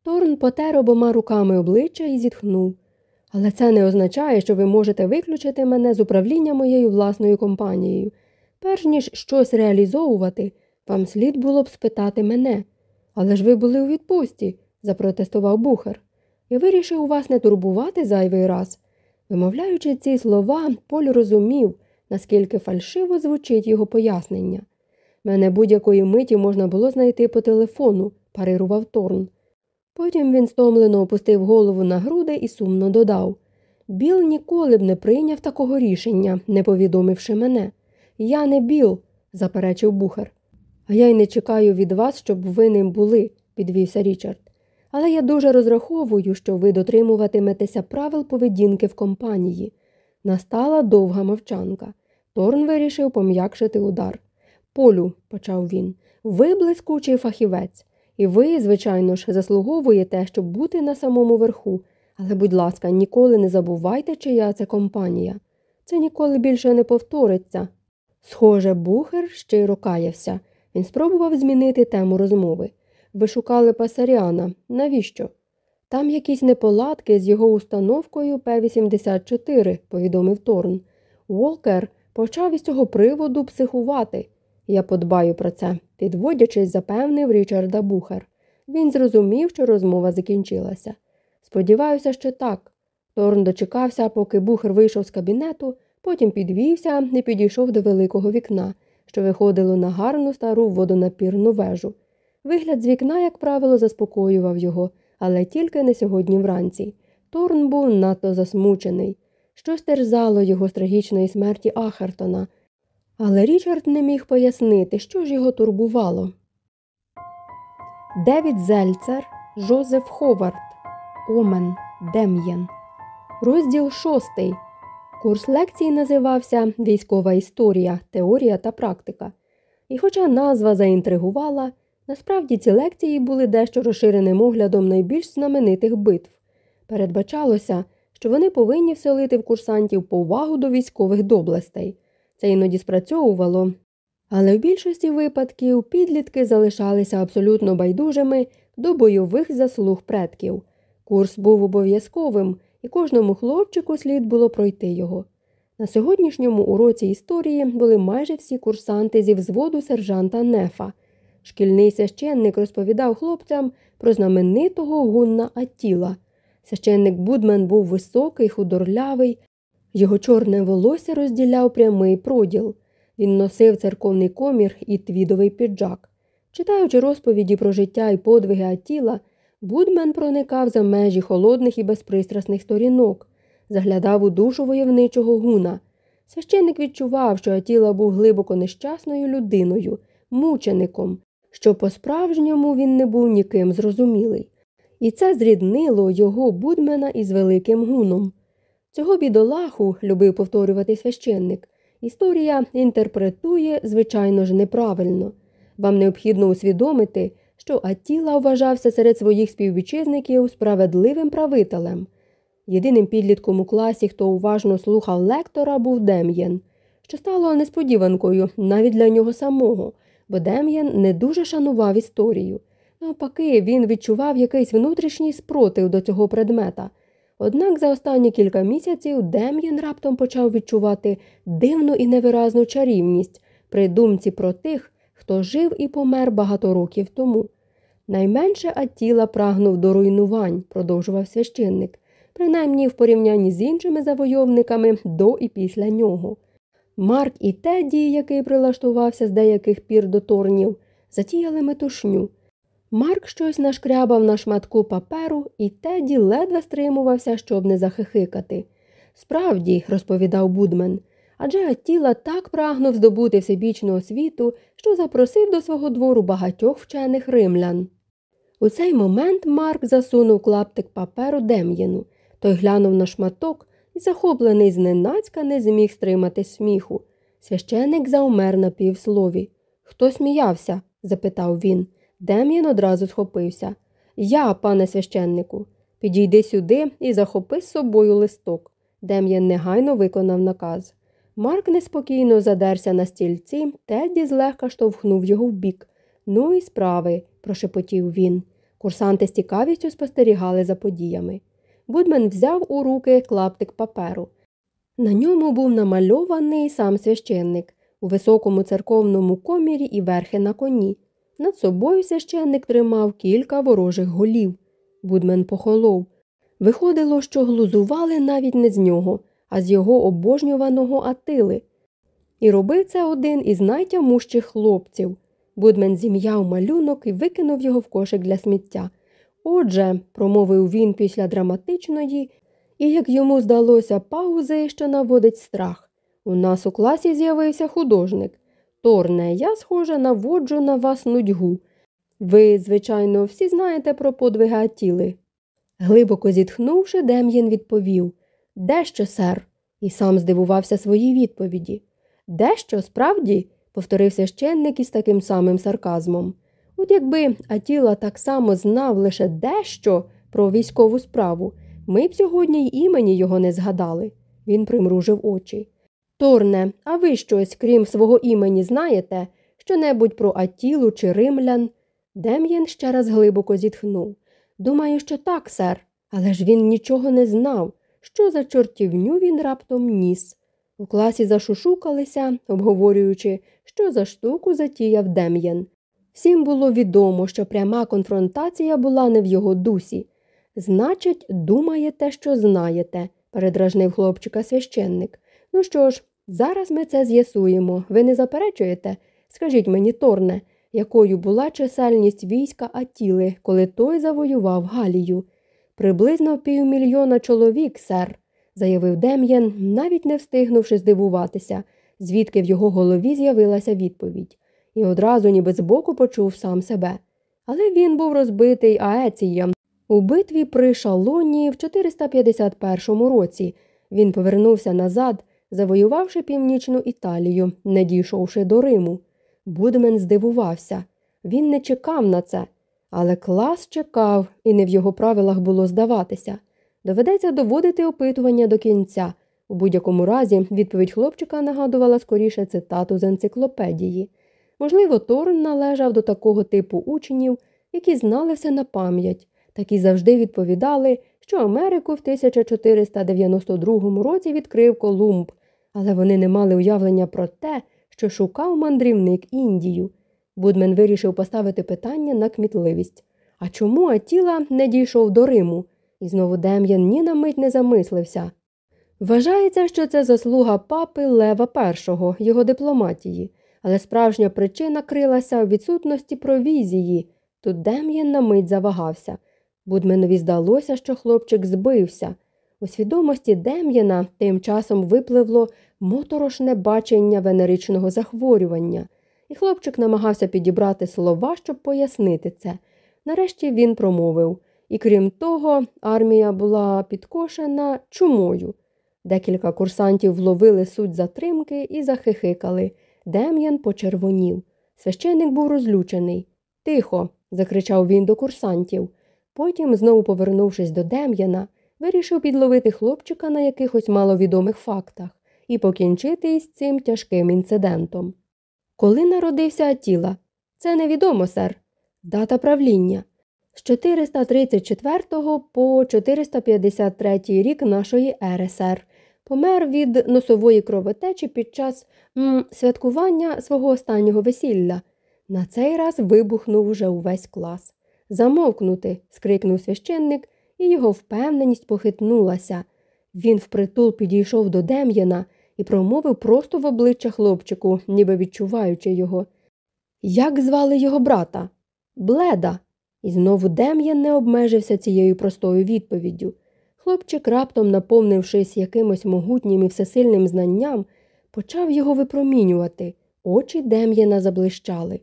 Торн потер обома руками обличчя і зітхнув. Але це не означає, що ви можете виключити мене з управління моєю власною компанією. Перш ніж щось реалізовувати, вам слід було б спитати мене. Але ж ви були у відпустці, запротестував бухар. Я вирішив вас не турбувати зайвий раз. Вимовляючи ці слова, Поль розумів, наскільки фальшиво звучить його пояснення. Мене будь-якої миті можна було знайти по телефону, парирував Торн. Потім він стомлено опустив голову на груди і сумно додав Біл ніколи б не прийняв такого рішення, не повідомивши мене. Я не Біл, заперечив бухар. А я й не чекаю від вас, щоб ви ним були, підвівся Річард. Але я дуже розраховую, що ви дотримуватиметеся правил поведінки в компанії. Настала довга мовчанка. Торн вирішив пом'якшити удар. Полю, почав він, ви блискучий фахівець, і ви, звичайно ж, заслуговуєте, щоб бути на самому верху. Але, будь ласка, ніколи не забувайте, чия це компанія. Це ніколи більше не повториться. Схоже, бухер щиро каявся. Він спробував змінити тему розмови. Ви шукали Пасаріана. Навіщо? Там якісь неполадки з його установкою П-84, повідомив Торн. Волкер почав із цього приводу психувати. Я подбаю про це, підводячись, запевнив Річарда Бухер. Він зрозумів, що розмова закінчилася. Сподіваюся, що так. Торн дочекався, поки бухер вийшов з кабінету, потім підвівся і підійшов до великого вікна, що виходило на гарну стару водонапірну вежу. Вигляд з вікна, як правило, заспокоював його, але тільки не сьогодні вранці. Торн був надто засмучений. Щось терзало його з трагічної смерті Ахартона, але Річард не міг пояснити, що ж його турбувало. Девід Зельцер, Жозеф Ховард, Омен, Дем'єн. Розділ шостий. Курс лекції називався Військова історія, теорія та практика. І хоча назва заінтригувала, насправді ці лекції були дещо розширеним оглядом найбільш знаменитих битв. Передбачалося, що вони повинні вселити в курсантів повагу до військових доблестей. Це іноді спрацьовувало, але в більшості випадків підлітки залишалися абсолютно байдужими до бойових заслуг предків. Курс був обов'язковим, і кожному хлопчику слід було пройти його. На сьогоднішньому уроці історії були майже всі курсанти зі взводу сержанта Нефа. Шкільний священник розповідав хлопцям про знаменитого гунна Аттіла. Священник Будмен був високий, худорлявий, його чорне волосся розділяв прямий проділ. Він носив церковний комір і твідовий піджак. Читаючи розповіді про життя і подвиги Атіла, Будмен проникав за межі холодних і безпристрасних сторінок, заглядав у душу войовничого гуна. Священник відчував, що Атіла був глибоко нещасною людиною, мучеником, що по-справжньому він не був ніким зрозумілий. І це зріднило його Будмена із великим гуном. Цього бідолаху, любив повторювати священник, історія інтерпретує, звичайно ж, неправильно. Вам необхідно усвідомити, що Аттіла вважався серед своїх співвітчизників справедливим правителем. Єдиним підлітком у класі, хто уважно слухав лектора, був Дем'єн, що стало несподіванкою навіть для нього самого, бо Дем'єн не дуже шанував історію. Навпаки, він відчував якийсь внутрішній спротив до цього предмета. Однак за останні кілька місяців Дем'ян раптом почав відчувати дивну і невиразну чарівність при думці про тих, хто жив і помер багато років тому. Найменше Аттіла прагнув до руйнувань, продовжував священник, принаймні в порівнянні з іншими завойовниками до і після нього. Марк і Теді, який прилаштувався з деяких пір до торнів, затіяли метушню. Марк щось нашкрябав на шматку паперу, і Теді ледве стримувався, щоб не захихикати. Справді, розповідав Будмен, адже Аттіла так прагнув здобути всебічну освіту, що запросив до свого двору багатьох вчених римлян. У цей момент Марк засунув клаптик паперу Дем'єну. Той глянув на шматок захоплений зненацька, не зміг стримати сміху. Священник заумер на півслові. Хто сміявся? запитав він. Дем'ян одразу схопився. Я, пане священнику, підійди сюди і захопи з собою листок. Дем'ян негайно виконав наказ. Марк неспокійно задерся на стільці, Тедді злегка штовхнув його вбік. Ну і справи, прошепотів він. Курсанти з цікавістю спостерігали за подіями. Будмен взяв у руки клаптик паперу. На ньому був намальований сам священник у високому церковному комірі і верхи на коні. Над собою священник тримав кілька ворожих голів. Будмен похолов. Виходило, що глузували навіть не з нього, а з його обожнюваного Атили. І робив це один із найтямущих хлопців. Будмен зім'яв малюнок і викинув його в кошик для сміття. Отже, промовив він після драматичної, і, як йому здалося, паузи, що наводить страх. У нас у класі з'явився художник. Торне, я, схоже, наводжу на вас нудьгу. Ви, звичайно, всі знаєте про подвиги Атіли. Глибоко зітхнувши, Дем'єн відповів Дещо, сер, і сам здивувався своїй відповіді. Дещо, справді, повторив священник із таким самим сарказмом. От якби Атіла так само знав лише дещо про військову справу, ми б сьогодні й імені його не згадали. Він примружив очі. Торне, а ви щось, крім свого імені, знаєте? Щонебудь про Атілу чи римлян? Дем'єн ще раз глибоко зітхнув. Думаю, що так, сер, але ж він нічого не знав. Що за чортівню він раптом ніс. У класі зашушукалися, обговорюючи, що за штуку затіяв Дем'ян. Всім було відомо, що пряма конфронтація була не в його дусі. Значить, думаєте, що знаєте, передражнив хлопчика священник. Ну що ж, зараз ми це з'ясуємо. Ви не заперечуєте? Скажіть мені, Торне, якою була чисельність війська Атіли, коли той завоював Галію? Приблизно півмільйона чоловік, сер, заявив Дем'ян, навіть не встигнувши здивуватися, звідки в його голові з'явилася відповідь, і одразу ніби збоку почув сам себе. Але він був розбитий Аецієм. У битві при шалоні в 451 році він повернувся назад, завоювавши північну Італію, не дійшовши до Риму. Будмен здивувався. Він не чекав на це. Але клас чекав, і не в його правилах було здаватися. Доведеться доводити опитування до кінця. У будь-якому разі відповідь хлопчика нагадувала скоріше цитату з енциклопедії. Можливо, Торн належав до такого типу учнів, які знали все на пам'ять, такі завжди відповідали, що Америку в 1492 році відкрив Колумб, але вони не мали уявлення про те, що шукав мандрівник Індію. Будмен вирішив поставити питання на кмітливість. А чому Атіла не дійшов до Риму? І знову Дем'ян ні на мить не замислився. Вважається, що це заслуга папи Лева І, його дипломатії, але справжня причина крилася у відсутності провізії. Тут Дем'ян на мить завагався. Будменові здалося, що хлопчик збився. У свідомості Дем'яна тим часом випливло моторошне бачення венеричного захворювання і хлопчик намагався підібрати слова, щоб пояснити це. Нарешті він промовив і крім того, армія була підкошена чумою. Декілька курсантів вловили суть затримки і захихикали. Дем'ян почервонів. Священник був розлючений. Тихо. закричав він до курсантів. Потім, знову повернувшись до Дем'яна, вирішив підловити хлопчика на якихось маловідомих фактах і покінчити із цим тяжким інцидентом. Коли народився Атіла? Це невідомо, сер. Дата правління з 434 по 453 рік нашої ери, сер. Помер від носової кровотечі під час м, святкування свого останнього весілля. На цей раз вибухнув уже увесь клас. Замовкнути. скрикнув священник, і його впевненість похитнулася. Він впритул підійшов до Дем'яна і промовив просто в обличчя хлопчику, ніби відчуваючи його. Як звали його брата? Бледа. І знову Дем'ян не обмежився цією простою відповіддю. Хлопчик, раптом, наповнившись якимось могутнім і всесильним знанням, почав його випромінювати. Очі Дем'яна заблищали.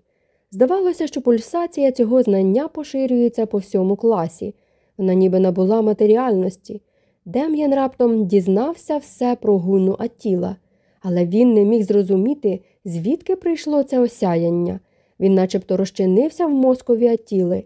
Здавалося, що пульсація цього знання поширюється по всьому класі. Вона ніби набула матеріальності. Дем'ян раптом дізнався все про гуну Атіла, але він не міг зрозуміти, звідки прийшло це осяяння. Він начебто розчинився в мозкові Атіли,